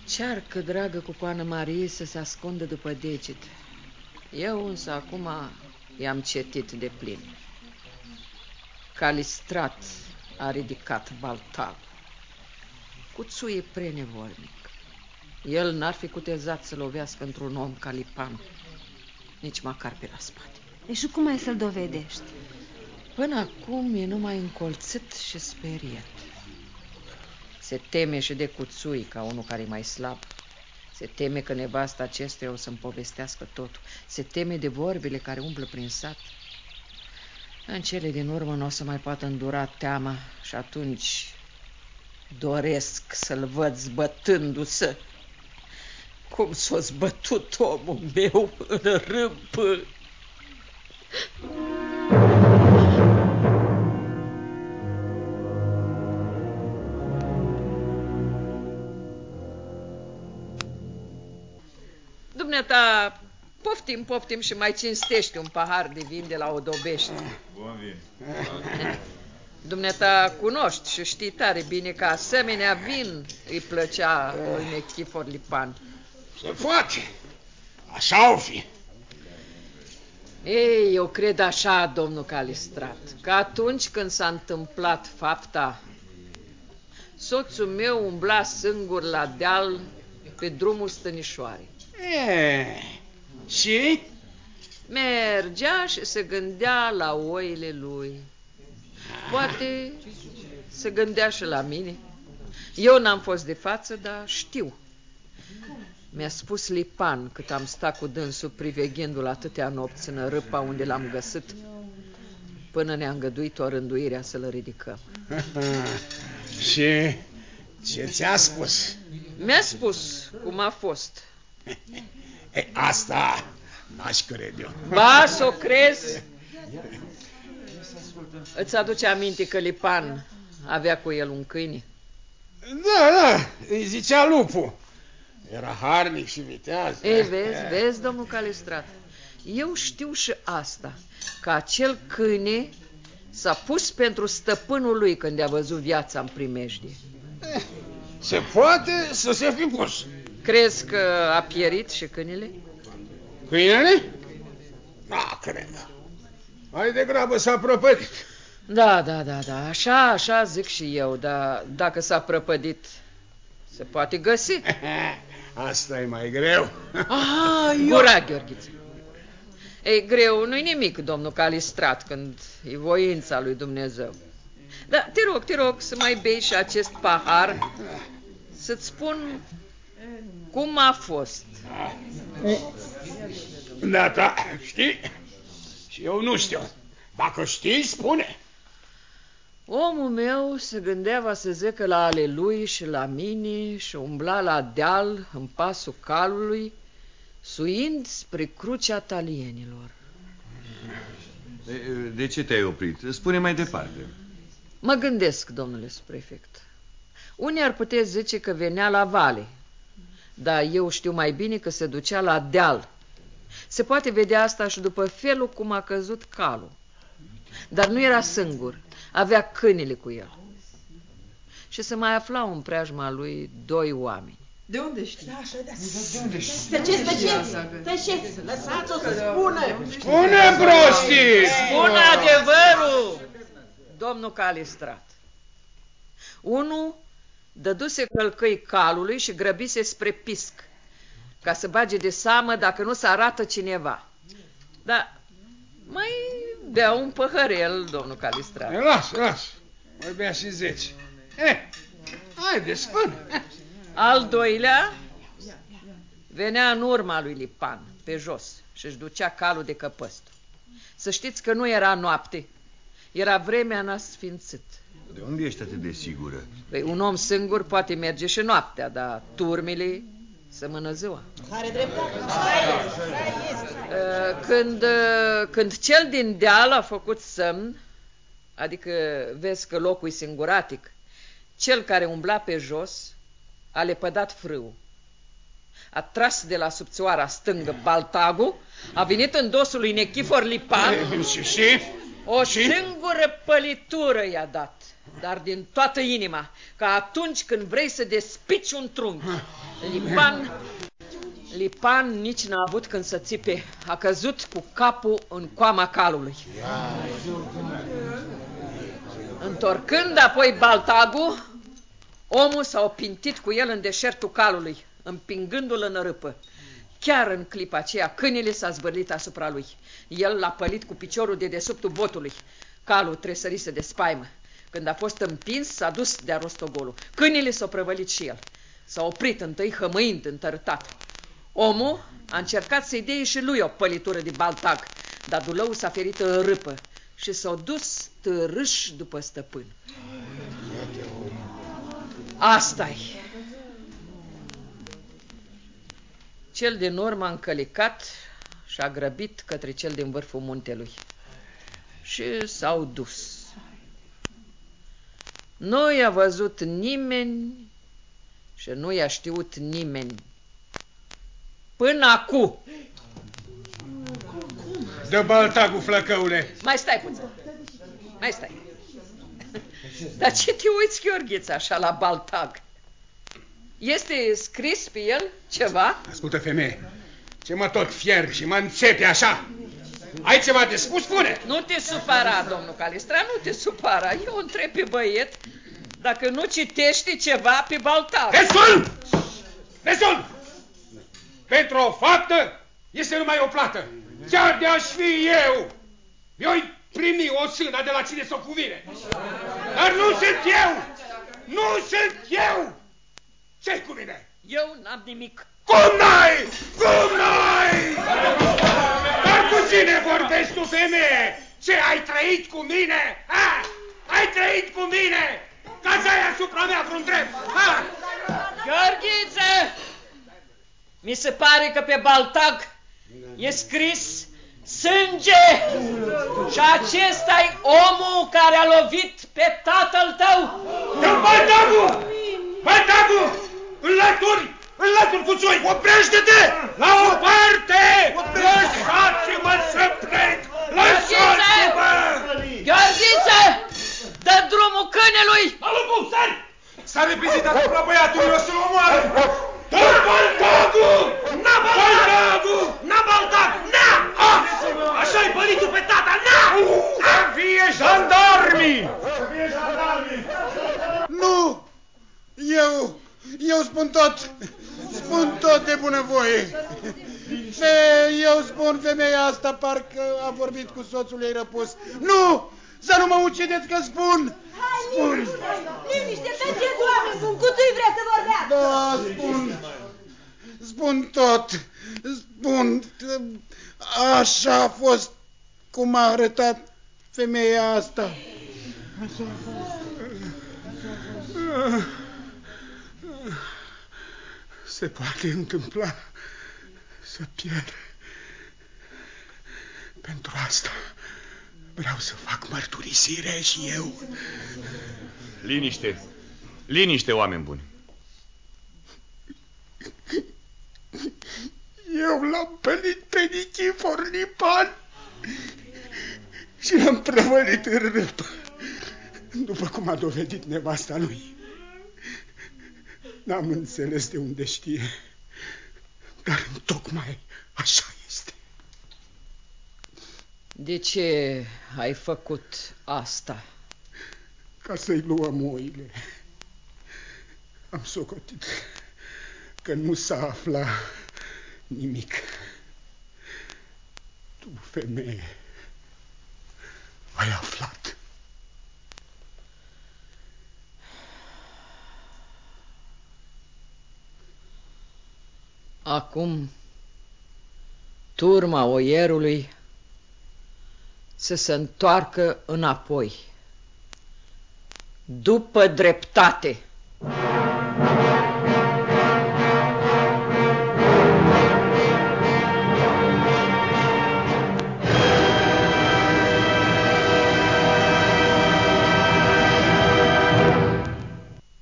Cearcă, dragă cucoană Marie, să se ascundă după deget. Eu însă acum i-am cetit de plin. Calistrat a ridicat baltal. Cuțu e prenevolnic. El n-ar fi cutezat să lovească într-un om ca Lipan, nici măcar pe la spate. E și cum ai să-l dovedești? Până acum e numai încolțit și speriat. Se teme și de cuțui ca unul care e mai slab. Se teme că nevasta acestuia o să-mi povestească totul. Se teme de vorbile care umblă prin sat. În cele din urmă nu o să mai poată îndura teama și atunci doresc să-l văd zbătându-se. Cum s-a zbătut omul meu în râmpă. Dumneata, poftim, poftim și mai cinstești un pahar de vin de la Odobești. Bun vin. Dumneata cunoști și știi tare bine că asemenea vin îi plăcea lui Nechifor Lipan. Se poate. Așa o fi. Ei, eu cred așa, domnul Calistrat, că atunci când s-a întâmplat fapta, soțul meu umbla singur la deal pe drumul stănișoare. E, și? Mergea și se gândea la oile lui. Poate se gândea și la mine. Eu n-am fost de față, dar știu. Mi-a spus Lipan cât am stat cu dânsul priveghindu-l atâtea nopți în râpa unde l-am găsit, până ne-a îngăduit o rânduirea să-l ridicăm. și ce ți-a spus? Mi-a spus cum a fost. E, asta n-aș crede eu. Ba, să o crezi? Îți aduce aminte că Lipan avea cu el un câine? Da, da, îi zicea lupul. Era harnic și viteaz. Ei, vezi, vezi, domnul Calistrat, eu știu și asta, că acel câine s-a pus pentru stăpânul lui când a văzut viața în primejdie. Se poate să se fi pus. Crezi că a pierit și câinele? Câinele? Da, cred. Mai degrabă s-a prăpădit. Da, da, da, da, așa, așa zic și eu, dar dacă s-a prăpădit, se poate găsi. Asta e mai greu. Ah, Gura, Gheorghiță. Ei, greu nu-i nimic, domnul Calistrat, când e voința lui Dumnezeu. Dar te rog, te rog să mai bei și acest pahar, să-ți spun cum a fost. Da, da, știi? Și eu nu știu. Dacă știi, spune. Omul meu se gândea, va să zică, la ale lui și la mine și umbla la deal în pasul calului, suind spre crucea talienilor. De, de ce te-ai oprit? Spune mai departe. Mă gândesc, domnule prefect. Unii ar putea zice că venea la vale, dar eu știu mai bine că se ducea la deal. Se poate vedea asta și după felul cum a căzut calul. Dar nu era singur, avea câinile cu el. Și se mai aflau în preajma lui doi oameni. De unde știi? Da, așa, da. De unde știi? Tăceți, tăceți, tăceți, lăsați-o să spună. Spune prostii! Spune adevărul, domnul Calistrat. Unul dăduse călcăi calului și grăbise spre pisc, ca să bage de seamă dacă nu se arată cineva. Dar mai bea un păhărel, domnul Calistrat. E, lasă, lasă. Mai bea și zece. Eh, haide, spune. Al doilea venea în urma lui Lipan, pe jos, și își ducea calul de căpăst. Să știți că nu era noapte, era vremea nasfințit. De unde ești atât de sigură? Păi un om singur poate merge și noaptea, dar turmile sămână ziua. Are dreptate. Uh, Când, uh, când cel din deal a făcut semn, Adică vezi că locul e singuratic. Cel care umbla pe jos a lepădat frâul. A tras de la subțioara stângă baltagul, a venit în dosul lui Nechifor Lipan. Și, și? O singură pălitură i-a dat, dar din toată inima, ca atunci când vrei să despici un trunchi. Lipan, Lipan nici n-a avut când să țipe. A căzut cu capul în coama calului. Întorcând apoi baltagul, omul s-a opintit cu el în deșertul calului, împingându-l în râpă. Chiar în clipa aceea, câinele s-a zbărlit asupra lui. El l-a pălit cu piciorul de desubtul botului. Calul tresărise de spaimă. Când a fost împins, s-a dus de-a rostogolul. Câinele s-a prăvălit și el. S-a oprit întâi hămâind, întărâtat. Omul a încercat să-i dea și lui o pălitură de baltag, dar dulău s-a ferit în râpă și s-a dus târâș după stăpân. Asta-i. Cel din urmă a încălicat și a grăbit către cel din vârful muntelui. Și s-au dus. Nu i-a văzut nimeni și nu i-a știut nimeni. Până acum. Dă baltagul, flăcăule. Mai stai puțin. Mai stai. Dar ce te uiți, Gheorghiță, așa la baltag? Este scris pe el ceva? Ascultă, femeie, ce mă tot fierb și mă înțepe așa? Ai ceva de spus? Spune! Nu te supăra, domnul Calistra, nu te supăra. Eu întreb pe băiet dacă nu citește ceva pe baltag. Destul! Destul! Pentru o faptă este numai o plată. Chiar de-aș fi eu, eu primi o sână de la cine să o cuvine. Dar nu sunt eu! Nu sunt eu! Ce cu mine? Eu n-am nimic. Cum n-ai? Cum n-ai? Dar cu cine vorbești tu, femeie? Ce, ai trăit cu mine? Ha? Ai trăit cu mine? Ca să ai asupra mea vreun drept? Ha? Gheorghiță! Mi se pare că pe baltag e scris sânge și acesta e omul care a lovit pe tatăl tău. Dă baltagul! Baltagul! Înlături! Înlături, puțoi! Oprește-te! La o parte! Lăsați-mă să plec! Lăsați-mă! Gheorghiță! Dă drumul câinelui! Alupu, sari! S-a repezit asupra băiatului, o să-l omoare! Dă baltagul! N-a baltagul! N-a baltag! N-a! Așa-i bălitul pe tata! N-a! Să fie jandarmii! Să fie jandarmii! Nu! Eu... Eu spun tot, spun tot de bunăvoie. Fe, eu spun femeia asta parcă a vorbit cu soțul ei răpus. Nu! Să nu mă ucideți că spun! Hai, liniște! Liniște, tăceți oameni bun, cu tu vrea să vorbească! Da, spun, spun tot, spun, așa a fost cum a arătat femeia asta. Așa a fost. Se poate întâmpla să pierd. Pentru asta vreau să fac mărturisire și eu. Liniște. Liniște, oameni buni. Eu l-am pălit pe Nichifor Lipan și l-am prăvălit în râpă, după cum a dovedit nevasta lui. N-am înțeles de unde știe, dar tocmai așa este. De ce ai făcut asta? Ca să-i luăm oile. Am socotit că nu s-a aflat nimic. Tu, femeie, ai aflat. acum turma oierului să se întoarcă înapoi, după dreptate.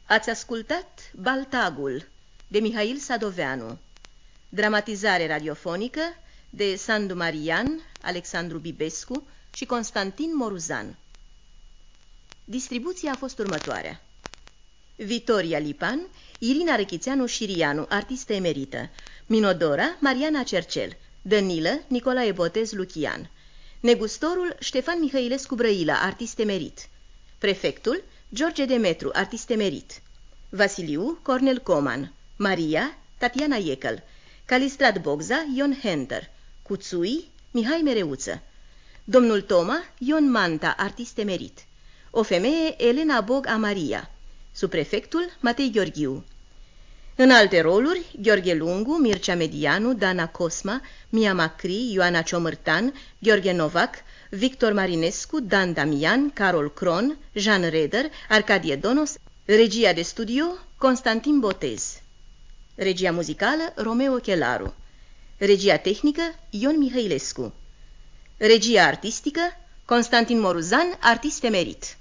Ați ascultat Baltagul de Mihail Sadoveanu dramatizare radiofonică de Sandu Marian, Alexandru Bibescu și Constantin Moruzan. Distribuția a fost următoarea. Vitoria Lipan, Irina Rechițeanu Șirianu, artistă emerită, Minodora, Mariana Cercel, Danilă, Nicolae Botez Luchian, Negustorul, Ștefan Mihăilescu Brăila, artist emerit, Prefectul, George Demetru, artist emerit, Vasiliu, Cornel Coman, Maria, Tatiana Iecăl, Calistrat Bogza, Ion Henter, Cuțui, Mihai Mereuță, Domnul Toma, Ion Manta, artist emerit, o femeie, Elena Bog Amaria, subprefectul, Matei Gheorghiu. În alte roluri, Gheorghe Lungu, Mircea Medianu, Dana Cosma, Mia Macri, Ioana Ciomârtan, Gheorghe Novac, Victor Marinescu, Dan Damian, Carol Cron, Jean Reder, Arcadie Donos, regia de studio, Constantin Botez. Regia muzicală, Romeo Chelaru. Regia tehnică, Ion Mihailescu. Regia artistică, Constantin Moruzan, artist emerit.